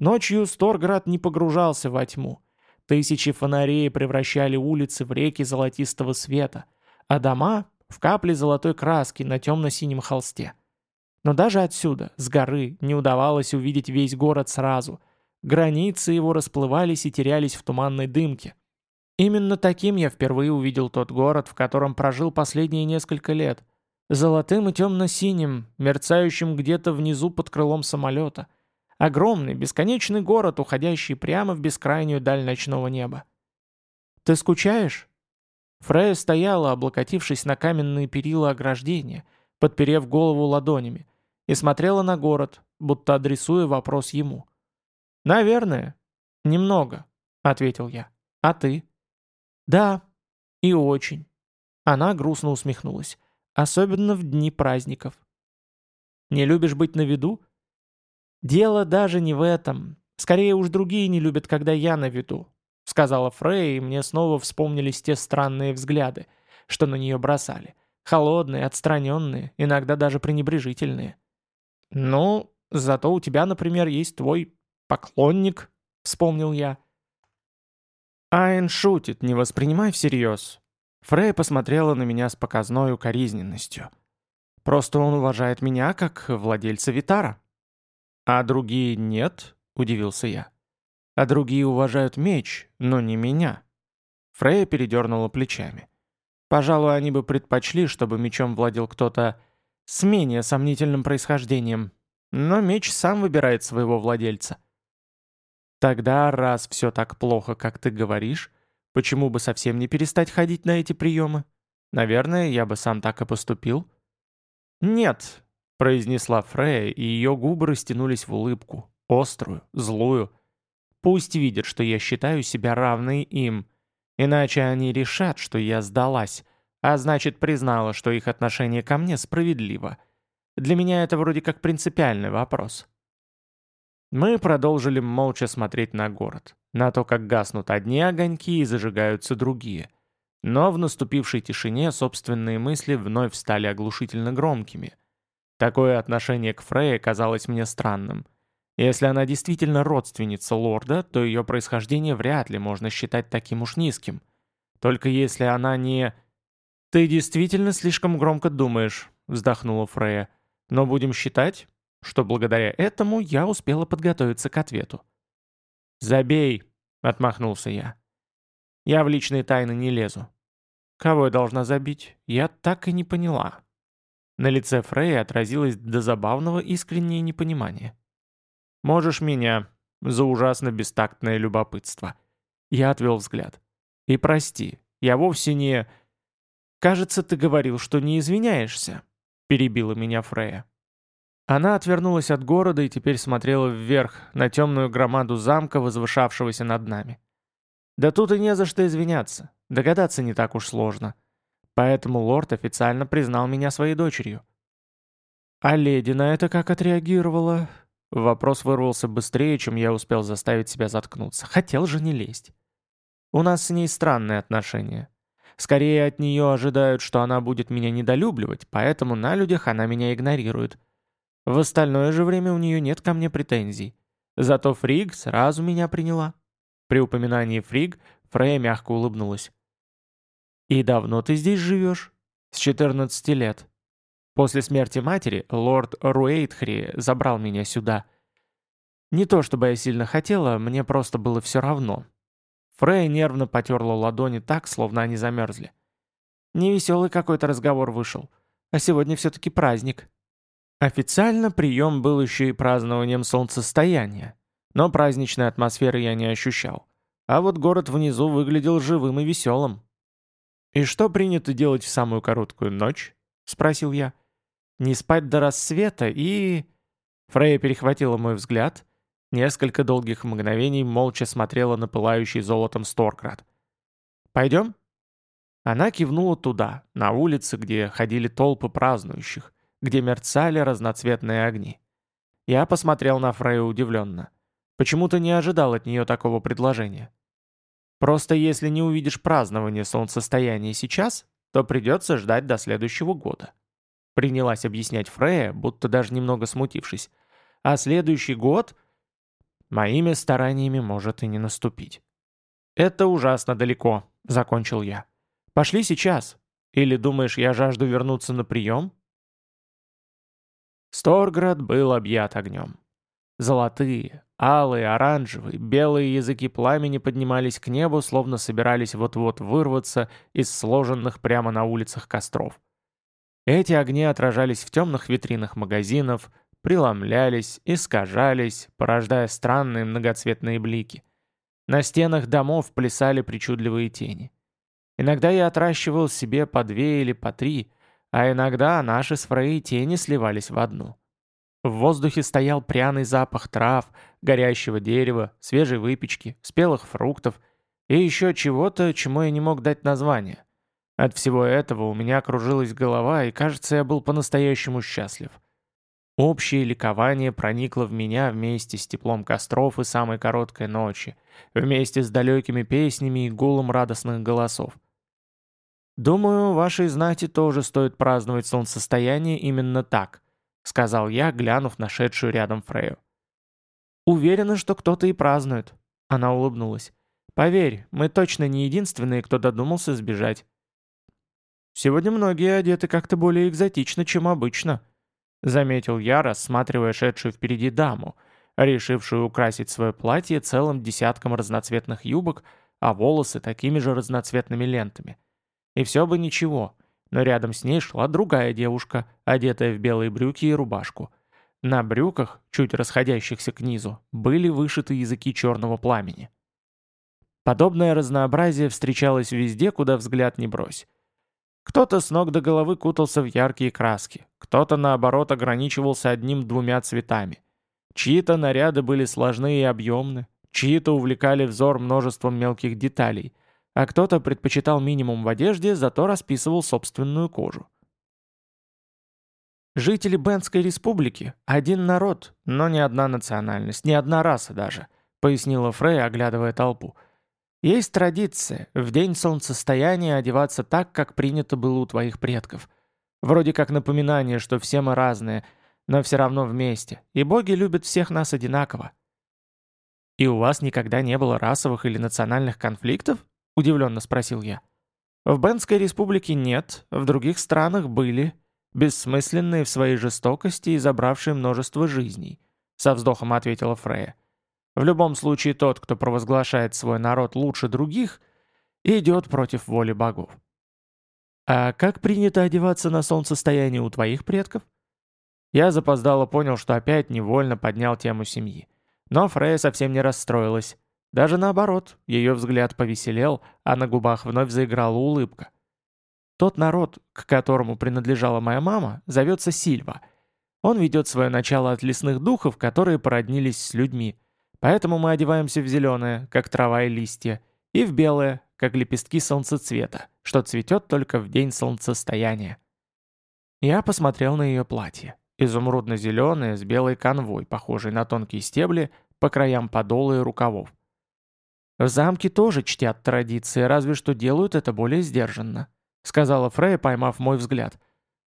Ночью Сторград не погружался во тьму. Тысячи фонарей превращали улицы в реки золотистого света, а дома — в капли золотой краски на темно-синем холсте. Но даже отсюда, с горы, не удавалось увидеть весь город сразу. Границы его расплывались и терялись в туманной дымке. Именно таким я впервые увидел тот город, в котором прожил последние несколько лет. Золотым и темно-синим, мерцающим где-то внизу под крылом самолета. Огромный, бесконечный город, уходящий прямо в бескрайнюю даль ночного неба. «Ты скучаешь?» Фрея стояла, облокотившись на каменные перила ограждения, подперев голову ладонями, и смотрела на город, будто адресуя вопрос ему. «Наверное. Немного», — ответил я. «А ты?» «Да, и очень». Она грустно усмехнулась. «Особенно в дни праздников». «Не любишь быть на виду?» «Дело даже не в этом. Скорее уж другие не любят, когда я на виду», — сказала Фрей, и мне снова вспомнились те странные взгляды, что на нее бросали. Холодные, отстраненные, иногда даже пренебрежительные. «Ну, зато у тебя, например, есть твой поклонник», — вспомнил я. Айн шутит, не воспринимай всерьез. Фрей посмотрела на меня с показной укоризненностью. Просто он уважает меня как владельца Витара. А другие нет, удивился я. А другие уважают меч, но не меня. Фрея передернула плечами. Пожалуй, они бы предпочли, чтобы мечом владел кто-то с менее сомнительным происхождением. Но меч сам выбирает своего владельца. Тогда, раз все так плохо, как ты говоришь, почему бы совсем не перестать ходить на эти приемы? Наверное, я бы сам так и поступил. Нет, произнесла Фрея, и ее губы растянулись в улыбку, острую, злую. Пусть видят, что я считаю себя равной им, иначе они решат, что я сдалась, а значит, признала, что их отношение ко мне справедливо. Для меня это вроде как принципиальный вопрос. Мы продолжили молча смотреть на город, на то, как гаснут одни огоньки и зажигаются другие. Но в наступившей тишине собственные мысли вновь стали оглушительно громкими. Такое отношение к Фрейе казалось мне странным. Если она действительно родственница лорда, то ее происхождение вряд ли можно считать таким уж низким. Только если она не... «Ты действительно слишком громко думаешь», — вздохнула Фрея. «Но будем считать, что благодаря этому я успела подготовиться к ответу». «Забей», — отмахнулся я. «Я в личные тайны не лезу». «Кого я должна забить? Я так и не поняла». На лице Фреи отразилось до забавного искреннее непонимание. «Можешь меня за ужасно бестактное любопытство». Я отвел взгляд. «И прости, я вовсе не...» «Кажется, ты говорил, что не извиняешься», — перебила меня Фрея. Она отвернулась от города и теперь смотрела вверх, на темную громаду замка, возвышавшегося над нами. Да тут и не за что извиняться, догадаться не так уж сложно. Поэтому лорд официально признал меня своей дочерью. А леди на это как отреагировала? Вопрос вырвался быстрее, чем я успел заставить себя заткнуться. Хотел же не лезть. У нас с ней странные отношения. Скорее от нее ожидают, что она будет меня недолюбливать, поэтому на людях она меня игнорирует. В остальное же время у нее нет ко мне претензий. Зато Фриг сразу меня приняла. При упоминании Фриг Фрея мягко улыбнулась. «И давно ты здесь живешь?» «С 14 лет. После смерти матери лорд Руэйтхри забрал меня сюда. Не то чтобы я сильно хотела, мне просто было все равно, Фрей нервно потерла ладони так, словно они замерзли. Невеселый какой-то разговор вышел. А сегодня все-таки праздник. Официально прием был еще и празднованием солнцестояния. Но праздничной атмосферы я не ощущал. А вот город внизу выглядел живым и веселым. «И что принято делать в самую короткую ночь?» — спросил я. «Не спать до рассвета и...» Фрейя перехватила мой взгляд, несколько долгих мгновений молча смотрела на пылающий золотом Сторкрат. «Пойдем?» Она кивнула туда, на улице, где ходили толпы празднующих, где мерцали разноцветные огни. Я посмотрел на Фрейю удивленно. Почему-то не ожидал от нее такого предложения. Просто если не увидишь празднование солнцестояния сейчас, то придется ждать до следующего года. Принялась объяснять Фрея, будто даже немного смутившись. А следующий год моими стараниями может и не наступить. «Это ужасно далеко», — закончил я. «Пошли сейчас. Или думаешь, я жажду вернуться на прием?» Сторград был объят огнем. Золотые, алые, оранжевые, белые языки пламени поднимались к небу, словно собирались вот-вот вырваться из сложенных прямо на улицах костров. Эти огни отражались в темных витринах магазинов, преломлялись, искажались, порождая странные многоцветные блики. На стенах домов плясали причудливые тени. Иногда я отращивал себе по две или по три, а иногда наши с Фрей тени сливались в одну. В воздухе стоял пряный запах трав, горящего дерева, свежей выпечки, спелых фруктов и еще чего-то, чему я не мог дать название. От всего этого у меня кружилась голова, и, кажется, я был по-настоящему счастлив. Общее ликование проникло в меня вместе с теплом костров и самой короткой ночи, вместе с далекими песнями и гулом радостных голосов. «Думаю, вашей знати тоже стоит праздновать солнцестояние именно так», сказал я, глянув на шедшую рядом Фрею. «Уверена, что кто-то и празднует», — она улыбнулась. «Поверь, мы точно не единственные, кто додумался сбежать». «Сегодня многие одеты как-то более экзотично, чем обычно», — заметил я, рассматривая шедшую впереди даму, решившую украсить свое платье целым десятком разноцветных юбок, а волосы такими же разноцветными лентами. И все бы ничего, но рядом с ней шла другая девушка, одетая в белые брюки и рубашку. На брюках, чуть расходящихся к низу, были вышиты языки черного пламени. Подобное разнообразие встречалось везде, куда взгляд не брось. Кто-то с ног до головы кутался в яркие краски, кто-то, наоборот, ограничивался одним-двумя цветами. Чьи-то наряды были сложны и объемны, чьи-то увлекали взор множеством мелких деталей – а кто-то предпочитал минимум в одежде, зато расписывал собственную кожу. Жители Бенской республики – один народ, но не одна национальность, не одна раса даже, пояснила Фрей, оглядывая толпу. Есть традиция в день солнцестояния одеваться так, как принято было у твоих предков. Вроде как напоминание, что все мы разные, но все равно вместе, и боги любят всех нас одинаково. И у вас никогда не было расовых или национальных конфликтов? Удивленно спросил я. В Бенской республике нет, в других странах были. Бессмысленные в своей жестокости и забравшие множество жизней. Со вздохом ответила Фрея. В любом случае тот, кто провозглашает свой народ лучше других, идет против воли богов. А как принято одеваться на солнцестояние у твоих предков? Я запоздало понял, что опять невольно поднял тему семьи. Но Фрея совсем не расстроилась. Даже наоборот, ее взгляд повеселел, а на губах вновь заиграла улыбка. Тот народ, к которому принадлежала моя мама, зовется Сильва. Он ведет свое начало от лесных духов, которые породнились с людьми. Поэтому мы одеваемся в зеленое, как трава и листья, и в белое, как лепестки солнцецвета, что цветет только в день солнцестояния. Я посмотрел на ее платье. Изумрудно-зеленое, с белой конвой, похожей на тонкие стебли, по краям подола и рукавов. В замке тоже чтят традиции, разве что делают это более сдержанно», — сказала Фрей, поймав мой взгляд.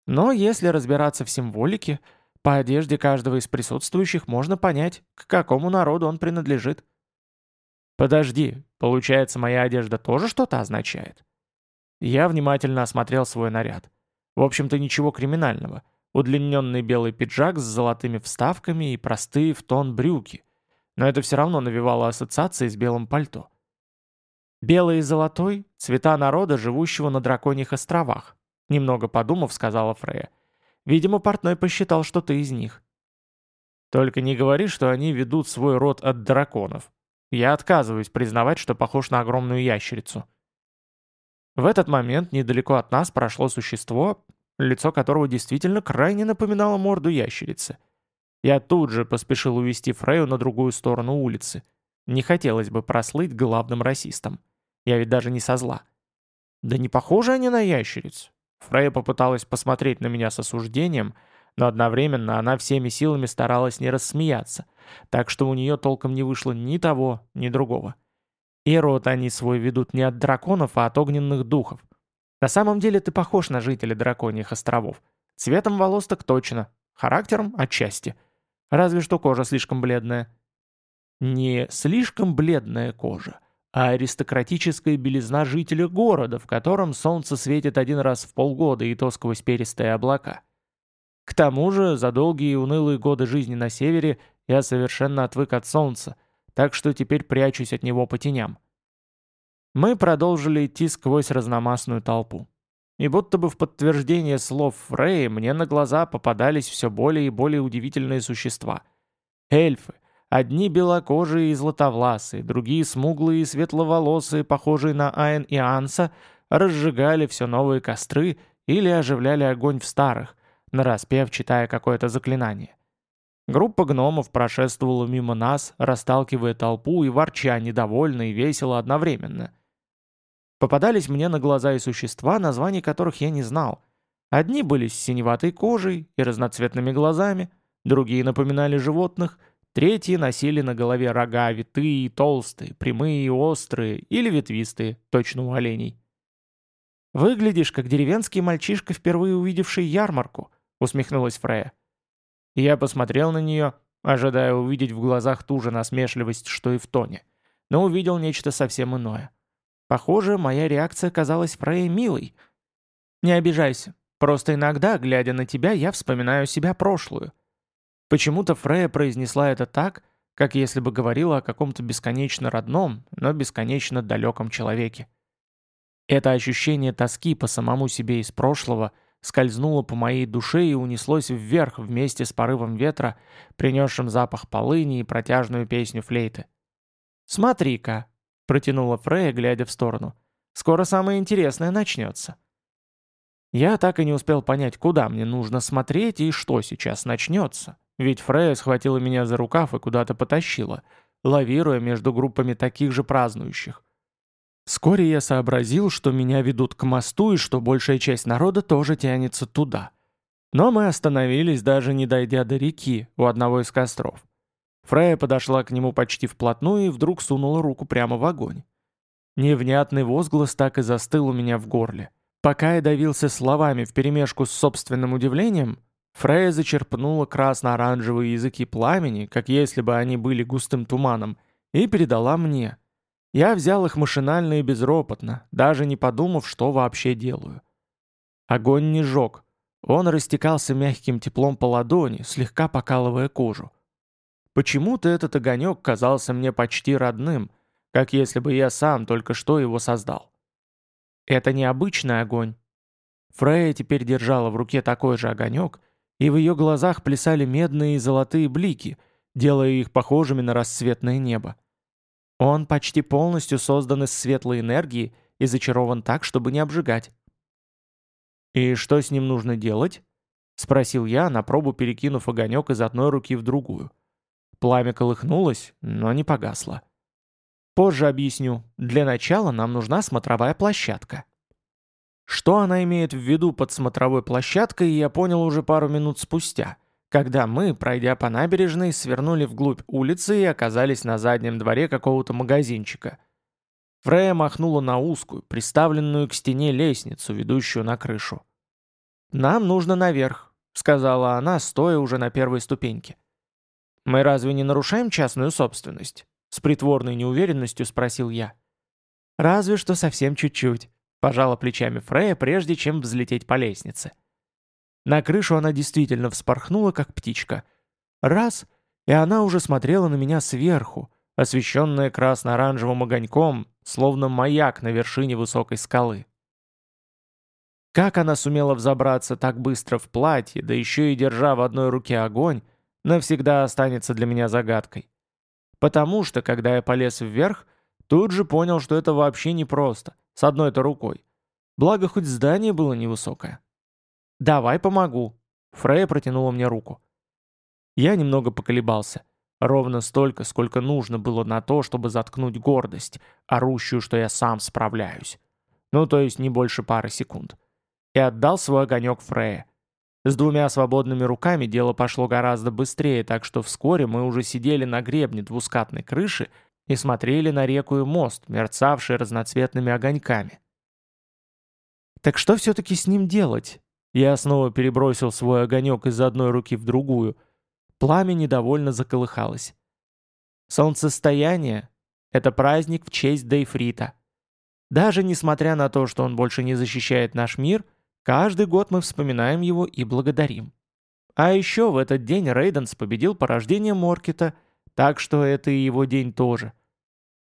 «Но если разбираться в символике, по одежде каждого из присутствующих можно понять, к какому народу он принадлежит». «Подожди, получается, моя одежда тоже что-то означает?» Я внимательно осмотрел свой наряд. В общем-то, ничего криминального. Удлиненный белый пиджак с золотыми вставками и простые в тон брюки но это все равно навевало ассоциации с белым пальто. «Белый и золотой — цвета народа, живущего на драконьих островах», немного подумав, сказала Фрея. «Видимо, портной посчитал, что ты из них». «Только не говори, что они ведут свой род от драконов. Я отказываюсь признавать, что похож на огромную ящерицу». В этот момент недалеко от нас прошло существо, лицо которого действительно крайне напоминало морду ящерицы. Я тут же поспешил увести Фрею на другую сторону улицы. Не хотелось бы прослыть главным расистом. Я ведь даже не со зла. Да не похожи они на ящериц. Фрея попыталась посмотреть на меня с осуждением, но одновременно она всеми силами старалась не рассмеяться, так что у нее толком не вышло ни того, ни другого. И рот они свой ведут не от драконов, а от огненных духов. На самом деле ты похож на жителя драконьих островов. Цветом волос так точно, характером отчасти. Разве что кожа слишком бледная. Не слишком бледная кожа, а аристократическая белизна жителя города, в котором солнце светит один раз в полгода и то сквозь перистые облака. К тому же, за долгие и унылые годы жизни на севере я совершенно отвык от солнца, так что теперь прячусь от него по теням. Мы продолжили идти сквозь разномастную толпу. И будто бы в подтверждение слов Фрей мне на глаза попадались все более и более удивительные существа. Эльфы, Одни белокожие и златовласые, другие смуглые и светловолосые, похожие на Айн и Анса, разжигали все новые костры или оживляли огонь в старых, нараспев читая какое-то заклинание. Группа гномов прошествовала мимо нас, расталкивая толпу и ворча недовольно и весело одновременно. Попадались мне на глаза и существа, названий которых я не знал. Одни были с синеватой кожей и разноцветными глазами, другие напоминали животных — Третьи носили на голове рога витые и толстые, прямые и острые, или ветвистые, точно у оленей. «Выглядишь, как деревенский мальчишка, впервые увидевший ярмарку», — усмехнулась Фрея. Я посмотрел на нее, ожидая увидеть в глазах ту же насмешливость, что и в тоне, но увидел нечто совсем иное. Похоже, моя реакция казалась Фрейе милой. «Не обижайся, просто иногда, глядя на тебя, я вспоминаю себя прошлую. Почему-то Фрея произнесла это так, как если бы говорила о каком-то бесконечно родном, но бесконечно далеком человеке. Это ощущение тоски по самому себе из прошлого скользнуло по моей душе и унеслось вверх вместе с порывом ветра, принесшим запах полыни и протяжную песню флейты. «Смотри-ка», — протянула Фрея, глядя в сторону, — «скоро самое интересное начнется». Я так и не успел понять, куда мне нужно смотреть и что сейчас начнется. Ведь Фрея схватила меня за рукав и куда-то потащила, лавируя между группами таких же празднующих. Вскоре я сообразил, что меня ведут к мосту и что большая часть народа тоже тянется туда. Но мы остановились, даже не дойдя до реки, у одного из костров. Фрея подошла к нему почти вплотную и вдруг сунула руку прямо в огонь. Невнятный возглас так и застыл у меня в горле. Пока я давился словами вперемешку с собственным удивлением, Фрея зачерпнула красно-оранжевые языки пламени, как если бы они были густым туманом, и передала мне. Я взял их машинально и безропотно, даже не подумав, что вообще делаю. Огонь не жег. Он растекался мягким теплом по ладони, слегка покалывая кожу. Почему-то этот огонек казался мне почти родным, как если бы я сам только что его создал. Это необычный огонь. Фрея теперь держала в руке такой же огонек, и в ее глазах плясали медные и золотые блики, делая их похожими на рассветное небо. Он почти полностью создан из светлой энергии и зачарован так, чтобы не обжигать. «И что с ним нужно делать?» — спросил я, на пробу перекинув огонек из одной руки в другую. Пламя колыхнулось, но не погасло. «Позже объясню. Для начала нам нужна смотровая площадка». Что она имеет в виду под смотровой площадкой, я понял уже пару минут спустя, когда мы, пройдя по набережной, свернули вглубь улицы и оказались на заднем дворе какого-то магазинчика. Фрея махнула на узкую, приставленную к стене лестницу, ведущую на крышу. «Нам нужно наверх», — сказала она, стоя уже на первой ступеньке. «Мы разве не нарушаем частную собственность?» — с притворной неуверенностью спросил я. «Разве что совсем чуть-чуть», Пожала плечами Фрея, прежде чем взлететь по лестнице. На крышу она действительно вспорхнула, как птичка. Раз, и она уже смотрела на меня сверху, освещенная красно-оранжевым огоньком, словно маяк на вершине высокой скалы. Как она сумела взобраться так быстро в платье, да еще и держа в одной руке огонь, навсегда останется для меня загадкой. Потому что, когда я полез вверх, тут же понял, что это вообще непросто — с одной-то рукой. Благо, хоть здание было невысокое. «Давай помогу». Фрея протянула мне руку. Я немного поколебался. Ровно столько, сколько нужно было на то, чтобы заткнуть гордость, орущую, что я сам справляюсь. Ну, то есть не больше пары секунд. И отдал свой огонек Фрея. С двумя свободными руками дело пошло гораздо быстрее, так что вскоре мы уже сидели на гребне двускатной крыши и смотрели на реку и мост, мерцавший разноцветными огоньками. Так что все-таки с ним делать? Я снова перебросил свой огонек из одной руки в другую. Пламя недовольно заколыхалось. Солнцестояние — это праздник в честь Дейфрита. Даже несмотря на то, что он больше не защищает наш мир, каждый год мы вспоминаем его и благодарим. А еще в этот день Рейденс победил порождение Моркета, так что это и его день тоже.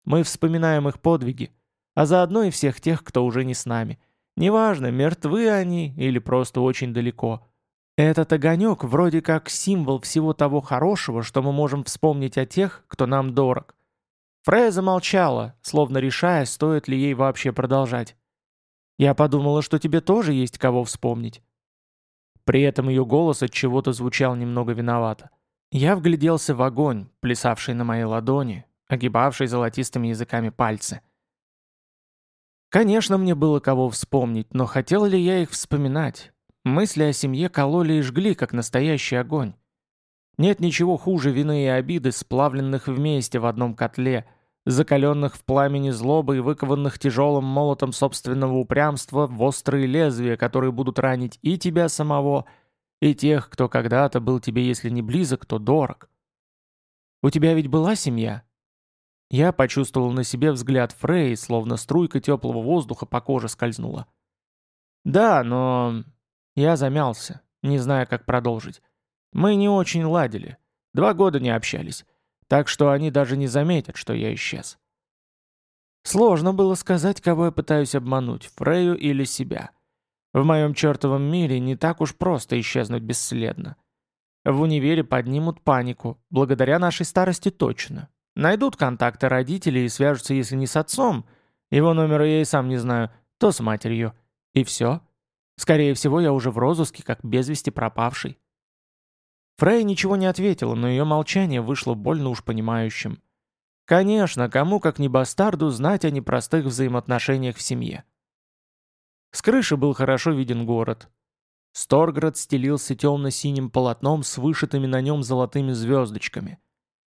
Мы вспоминаем их подвиги, а заодно и всех тех, кто уже не с нами. Неважно, мертвы они или просто очень далеко. Этот огонек вроде как символ всего того хорошего, что мы можем вспомнить о тех, кто нам дорог. Фрея замолчала, словно решая, стоит ли ей вообще продолжать. «Я подумала, что тебе тоже есть кого вспомнить». При этом ее голос от чего-то звучал немного виновато. Я вгляделся в огонь, плясавший на моей ладони, огибавший золотистыми языками пальцы. Конечно, мне было кого вспомнить, но хотел ли я их вспоминать? Мысли о семье кололи и жгли, как настоящий огонь. Нет ничего хуже вины и обиды, сплавленных вместе в одном котле, закаленных в пламени злобы и выкованных тяжелым молотом собственного упрямства в острые лезвия, которые будут ранить и тебя самого, и тех, кто когда-то был тебе, если не близок, то дорог. У тебя ведь была семья? Я почувствовал на себе взгляд Фрей, словно струйка теплого воздуха по коже скользнула. Да, но... Я замялся, не зная, как продолжить. Мы не очень ладили. Два года не общались. Так что они даже не заметят, что я исчез. Сложно было сказать, кого я пытаюсь обмануть, Фрею или себя. В моем чертовом мире не так уж просто исчезнуть бесследно. В универе поднимут панику, благодаря нашей старости точно. Найдут контакты родителей и свяжутся, если не с отцом, его номера я и сам не знаю, то с матерью. И все. Скорее всего, я уже в розыске, как без вести пропавший. Фрей ничего не ответила, но ее молчание вышло больно уж понимающим. Конечно, кому как не бастарду знать о непростых взаимоотношениях в семье. С крыши был хорошо виден город. Сторград стелился темно-синим полотном с вышитыми на нем золотыми звездочками.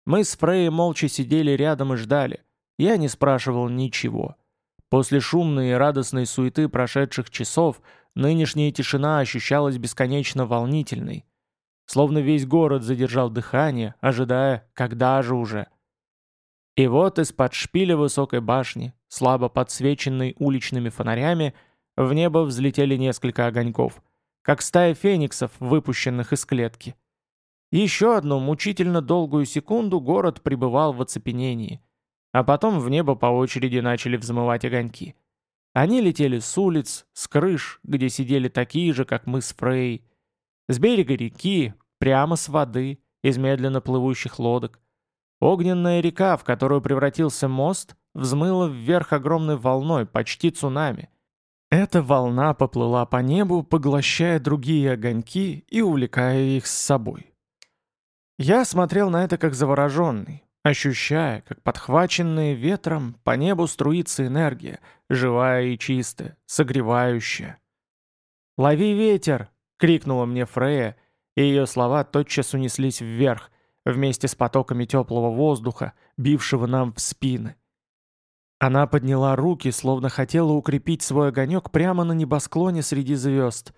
Мы с Фрей молча сидели рядом и ждали. Я не спрашивал ничего. После шумной и радостной суеты прошедших часов нынешняя тишина ощущалась бесконечно волнительной. Словно весь город задержал дыхание, ожидая, когда же уже. И вот из-под шпиля высокой башни, слабо подсвеченной уличными фонарями, в небо взлетели несколько огоньков, как стая фениксов, выпущенных из клетки. Еще одну мучительно долгую секунду город пребывал в оцепенении, а потом в небо по очереди начали взмывать огоньки. Они летели с улиц, с крыш, где сидели такие же, как мы с Фрей, с берега реки, прямо с воды, из медленно плывущих лодок. Огненная река, в которую превратился мост, взмыла вверх огромной волной, почти цунами. Эта волна поплыла по небу, поглощая другие огоньки и увлекая их с собой. Я смотрел на это как завороженный, ощущая, как подхваченная ветром по небу струится энергия, живая и чистая, согревающая. «Лови ветер!» — крикнула мне Фрея, и ее слова тотчас унеслись вверх, вместе с потоками теплого воздуха, бившего нам в спины. Она подняла руки, словно хотела укрепить свой огонек прямо на небосклоне среди звезд.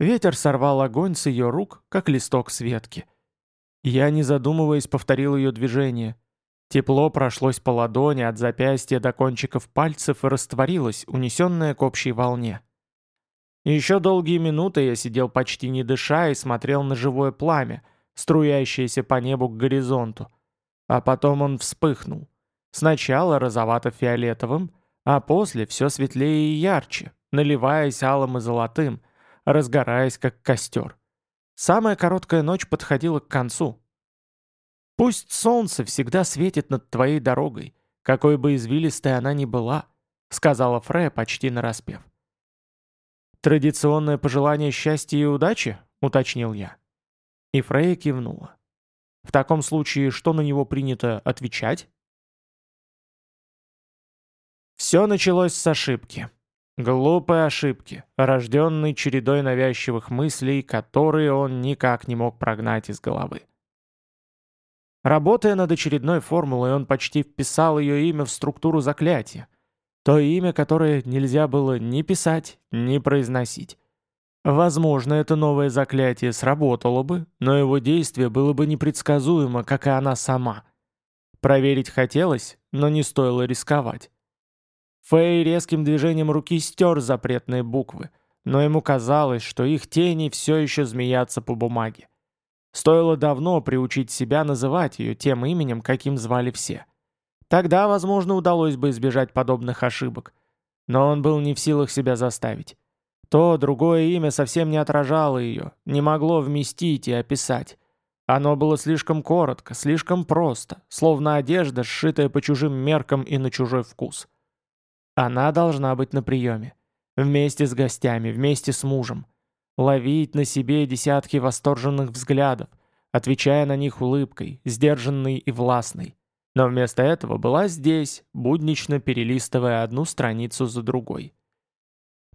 Ветер сорвал огонь с ее рук, как листок с ветки. Я, не задумываясь, повторил ее движение. Тепло прошлось по ладони от запястья до кончиков пальцев и растворилось, унесенное к общей волне. Еще долгие минуты я сидел почти не дыша и смотрел на живое пламя, струящееся по небу к горизонту. А потом он вспыхнул. Сначала розовато-фиолетовым, а после все светлее и ярче, наливаясь алым и золотым, разгораясь как костер. Самая короткая ночь подходила к концу. Пусть солнце всегда светит над твоей дорогой, какой бы извилистой она ни была, сказала Фрея почти нараспев. «Традиционное пожелание счастья и удачи?» — уточнил я. И Фрея кивнула. В таком случае, что на него принято отвечать? Все началось с ошибки. Глупой ошибки, рожденной чередой навязчивых мыслей, которые он никак не мог прогнать из головы. Работая над очередной формулой, он почти вписал ее имя в структуру заклятия. То имя, которое нельзя было ни писать, ни произносить. Возможно, это новое заклятие сработало бы, но его действие было бы непредсказуемо, как и она сама. Проверить хотелось, но не стоило рисковать. Фэй резким движением руки стер запретные буквы, но ему казалось, что их тени все еще змеятся по бумаге. Стоило давно приучить себя называть ее тем именем, каким звали все. Тогда, возможно, удалось бы избежать подобных ошибок. Но он был не в силах себя заставить. То другое имя совсем не отражало ее, не могло вместить и описать. Оно было слишком коротко, слишком просто, словно одежда, сшитая по чужим меркам и на чужой вкус. Она должна быть на приеме. Вместе с гостями, вместе с мужем. Ловить на себе десятки восторженных взглядов, отвечая на них улыбкой, сдержанной и властной. Но вместо этого была здесь, буднично перелистывая одну страницу за другой.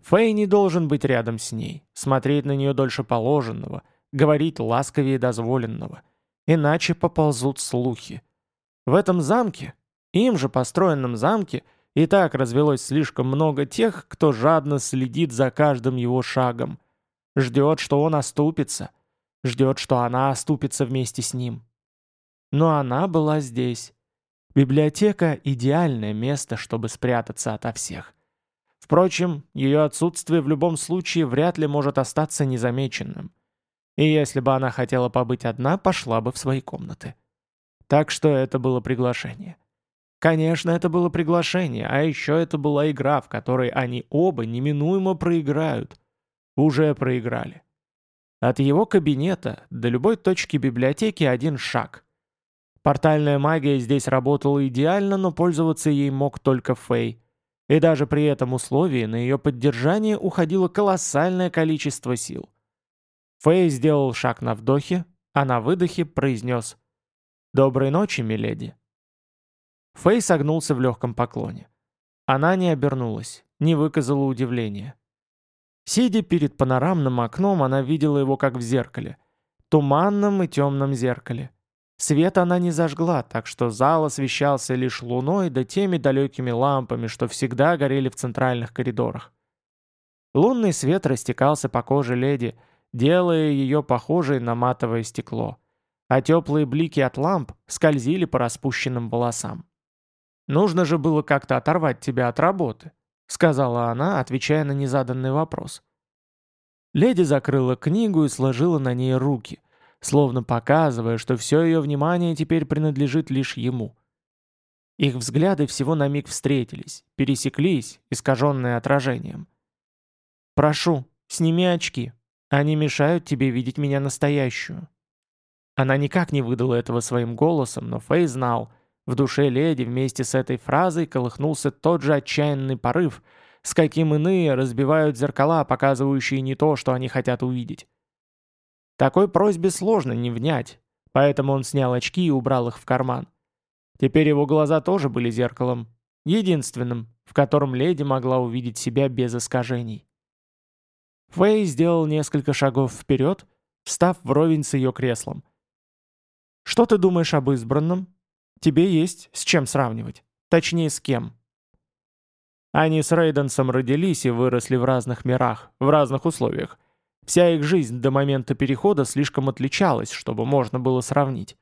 Фэй не должен быть рядом с ней, смотреть на нее дольше положенного, говорить ласковее дозволенного. Иначе поползут слухи. В этом замке, им же построенном замке, и так развелось слишком много тех, кто жадно следит за каждым его шагом. Ждет, что он оступится. Ждет, что она оступится вместе с ним. Но она была здесь. Библиотека — идеальное место, чтобы спрятаться ото всех. Впрочем, ее отсутствие в любом случае вряд ли может остаться незамеченным. И если бы она хотела побыть одна, пошла бы в свои комнаты. Так что это было приглашение. Конечно, это было приглашение, а еще это была игра, в которой они оба неминуемо проиграют. Уже проиграли. От его кабинета до любой точки библиотеки один шаг. Портальная магия здесь работала идеально, но пользоваться ей мог только Фэй. И даже при этом условии на ее поддержание уходило колоссальное количество сил. Фэй сделал шаг на вдохе, а на выдохе произнес «Доброй ночи, миледи». Фэй согнулся в легком поклоне. Она не обернулась, не выказала удивления. Сидя перед панорамным окном, она видела его как в зеркале. Туманном и темном зеркале. Свет она не зажгла, так что зал освещался лишь луной да теми далекими лампами, что всегда горели в центральных коридорах. Лунный свет растекался по коже леди, делая ее похожей на матовое стекло, а теплые блики от ламп скользили по распущенным волосам. «Нужно же было как-то оторвать тебя от работы», — сказала она, отвечая на незаданный вопрос. Леди закрыла книгу и сложила на ней руки, словно показывая, что все ее внимание теперь принадлежит лишь ему. Их взгляды всего на миг встретились, пересеклись, искаженные отражением. «Прошу, сними очки. Они мешают тебе видеть меня настоящую». Она никак не выдала этого своим голосом, но Фэй знал — в душе леди вместе с этой фразой колыхнулся тот же отчаянный порыв, с каким иные разбивают зеркала, показывающие не то, что они хотят увидеть. Такой просьбе сложно не внять, поэтому он снял очки и убрал их в карман. Теперь его глаза тоже были зеркалом, единственным, в котором леди могла увидеть себя без искажений. Фэй сделал несколько шагов вперед, встав вровень с ее креслом. «Что ты думаешь об избранном?» Тебе есть с чем сравнивать. Точнее, с кем. Они с Рейденсом родились и выросли в разных мирах, в разных условиях. Вся их жизнь до момента перехода слишком отличалась, чтобы можно было сравнить.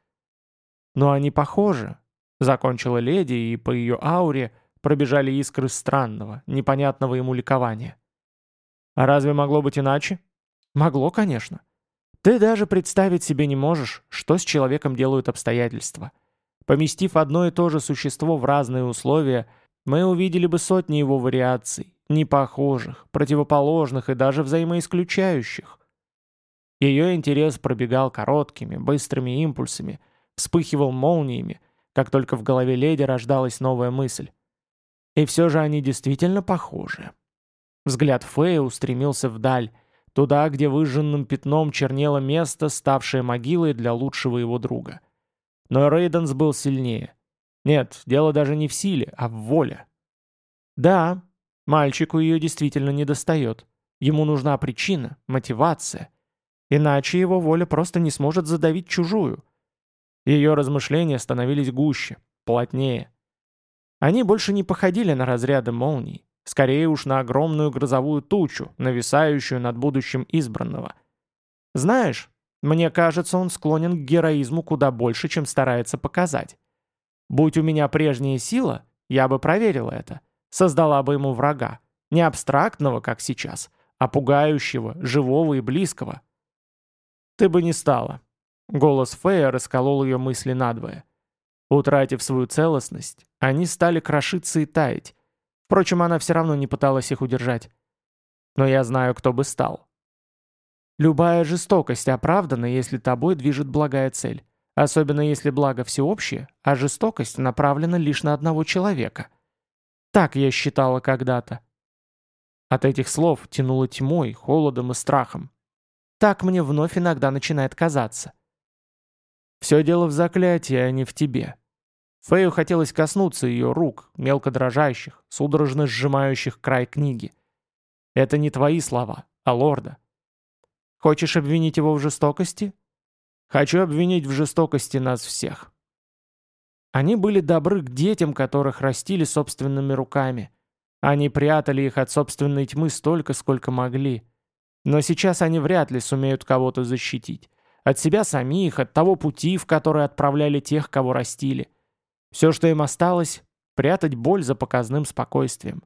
Но они похожи, закончила леди, и по ее ауре пробежали искры странного, непонятного ему ликования. А разве могло быть иначе? Могло, конечно. Ты даже представить себе не можешь, что с человеком делают обстоятельства. Поместив одно и то же существо в разные условия, мы увидели бы сотни его вариаций, непохожих, противоположных и даже взаимоисключающих. Ее интерес пробегал короткими, быстрыми импульсами, вспыхивал молниями, как только в голове леди рождалась новая мысль. И все же они действительно похожи. Взгляд Фея устремился вдаль, туда, где выжженным пятном чернело место, ставшее могилой для лучшего его друга — Но Рейденс был сильнее. Нет, дело даже не в силе, а в воле. Да, мальчику ее действительно недостает. Ему нужна причина, мотивация. Иначе его воля просто не сможет задавить чужую. Ее размышления становились гуще, плотнее. Они больше не походили на разряды молний, скорее уж на огромную грозовую тучу, нависающую над будущим избранного. Знаешь, мне кажется, он склонен к героизму куда больше, чем старается показать. Будь у меня прежняя сила, я бы проверила это, создала бы ему врага, не абстрактного, как сейчас, а пугающего, живого и близкого. Ты бы не стала. Голос Фея расколол ее мысли надвое. Утратив свою целостность, они стали крошиться и таять. Впрочем, она все равно не пыталась их удержать. Но я знаю, кто бы стал. Любая жестокость оправдана, если тобой движет благая цель. Особенно если благо всеобщее, а жестокость направлена лишь на одного человека. Так я считала когда-то. От этих слов тянуло тьмой, холодом и страхом. Так мне вновь иногда начинает казаться. Все дело в заклятии, а не в тебе. Фею хотелось коснуться ее рук, мелко дрожащих, судорожно сжимающих край книги. Это не твои слова, а лорда. Хочешь обвинить его в жестокости? Хочу обвинить в жестокости нас всех. Они были добры к детям, которых растили собственными руками. Они прятали их от собственной тьмы столько, сколько могли. Но сейчас они вряд ли сумеют кого-то защитить. От себя самих, от того пути, в который отправляли тех, кого растили. Все, что им осталось, прятать боль за показным спокойствием.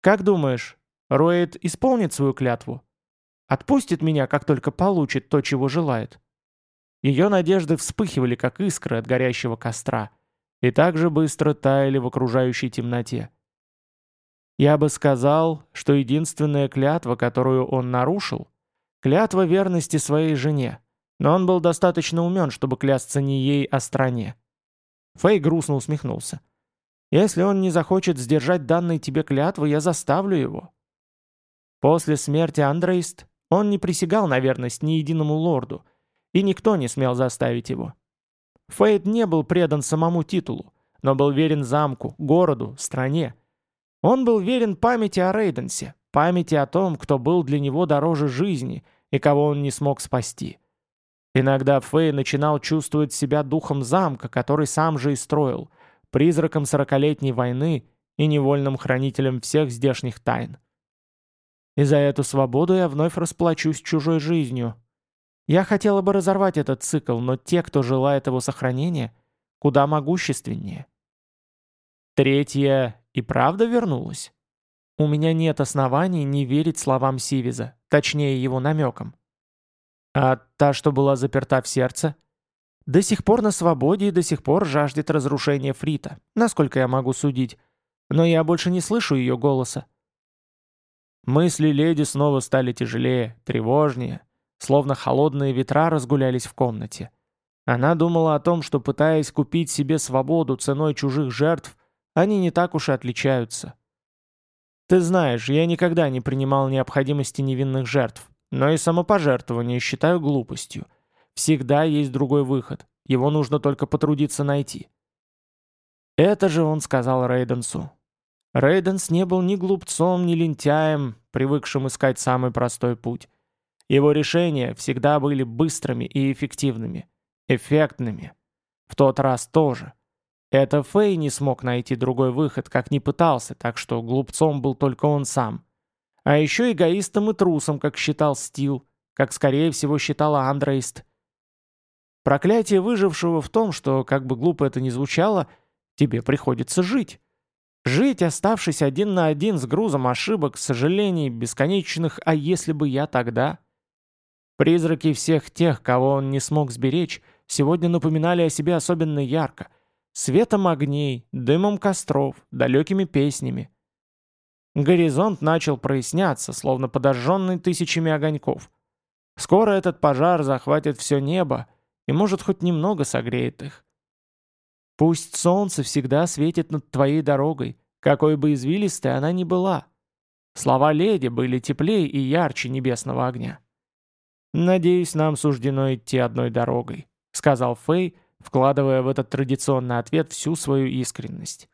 Как думаешь, Роэд исполнит свою клятву? Отпустит меня, как только получит то, чего желает? Ее надежды вспыхивали, как искры от горящего костра, и так же быстро таяли в окружающей темноте. Я бы сказал, что единственная клятва, которую он нарушил, клятва верности своей жене, но он был достаточно умен, чтобы клясться не ей, а стране. Фэй грустно усмехнулся. «Если он не захочет сдержать данной тебе клятвы, я заставлю его». После смерти Андрейст он не присягал на верность ни единому лорду, и никто не смел заставить его. Фейд не был предан самому титулу, но был верен замку, городу, стране, он был верен памяти о Рейденсе, памяти о том, кто был для него дороже жизни и кого он не смог спасти. Иногда Фэй начинал чувствовать себя духом замка, который сам же и строил, призраком сорокалетней войны и невольным хранителем всех здешних тайн. И за эту свободу я вновь расплачусь чужой жизнью. Я хотела бы разорвать этот цикл, но те, кто желает его сохранения, куда могущественнее. Третье и правда вернулась? У меня нет оснований не верить словам Сивиза, точнее его намекам. А та, что была заперта в сердце? До сих пор на свободе и до сих пор жаждет разрушения Фрита, насколько я могу судить. Но я больше не слышу ее голоса. Мысли леди снова стали тяжелее, тревожнее, словно холодные ветра разгулялись в комнате. Она думала о том, что, пытаясь купить себе свободу ценой чужих жертв, они не так уж и отличаются. Ты знаешь, я никогда не принимал необходимости невинных жертв, но и самопожертвование считаю глупостью. Всегда есть другой выход, его нужно только потрудиться найти. Это же он сказал Рейденсу. Рейденс не был ни глупцом, ни лентяем, привыкшим искать самый простой путь. Его решения всегда были быстрыми и эффективными. Эффектными. В тот раз тоже. Это Фэй не смог найти другой выход, как не пытался, так что глупцом был только он сам. А еще эгоистом и трусом, как считал Стил, как скорее всего считала Андрейст. Проклятие выжившего в том, что, как бы глупо это ни звучало, тебе приходится жить. Жить, оставшись один на один с грузом ошибок, сожалений, бесконечных «а если бы я тогда?». Призраки всех тех, кого он не смог сберечь, сегодня напоминали о себе особенно ярко – светом огней, дымом костров, далекими песнями. Горизонт начал проясняться, словно подожженный тысячами огоньков. Скоро этот пожар захватит все небо и, может, хоть немного согреет их. Пусть солнце всегда светит над твоей дорогой, какой бы извилистой она ни была. Слова леди были теплее и ярче небесного огня. «Надеюсь, нам суждено идти одной дорогой», — сказал Фэй, вкладывая в этот традиционный ответ всю свою искренность.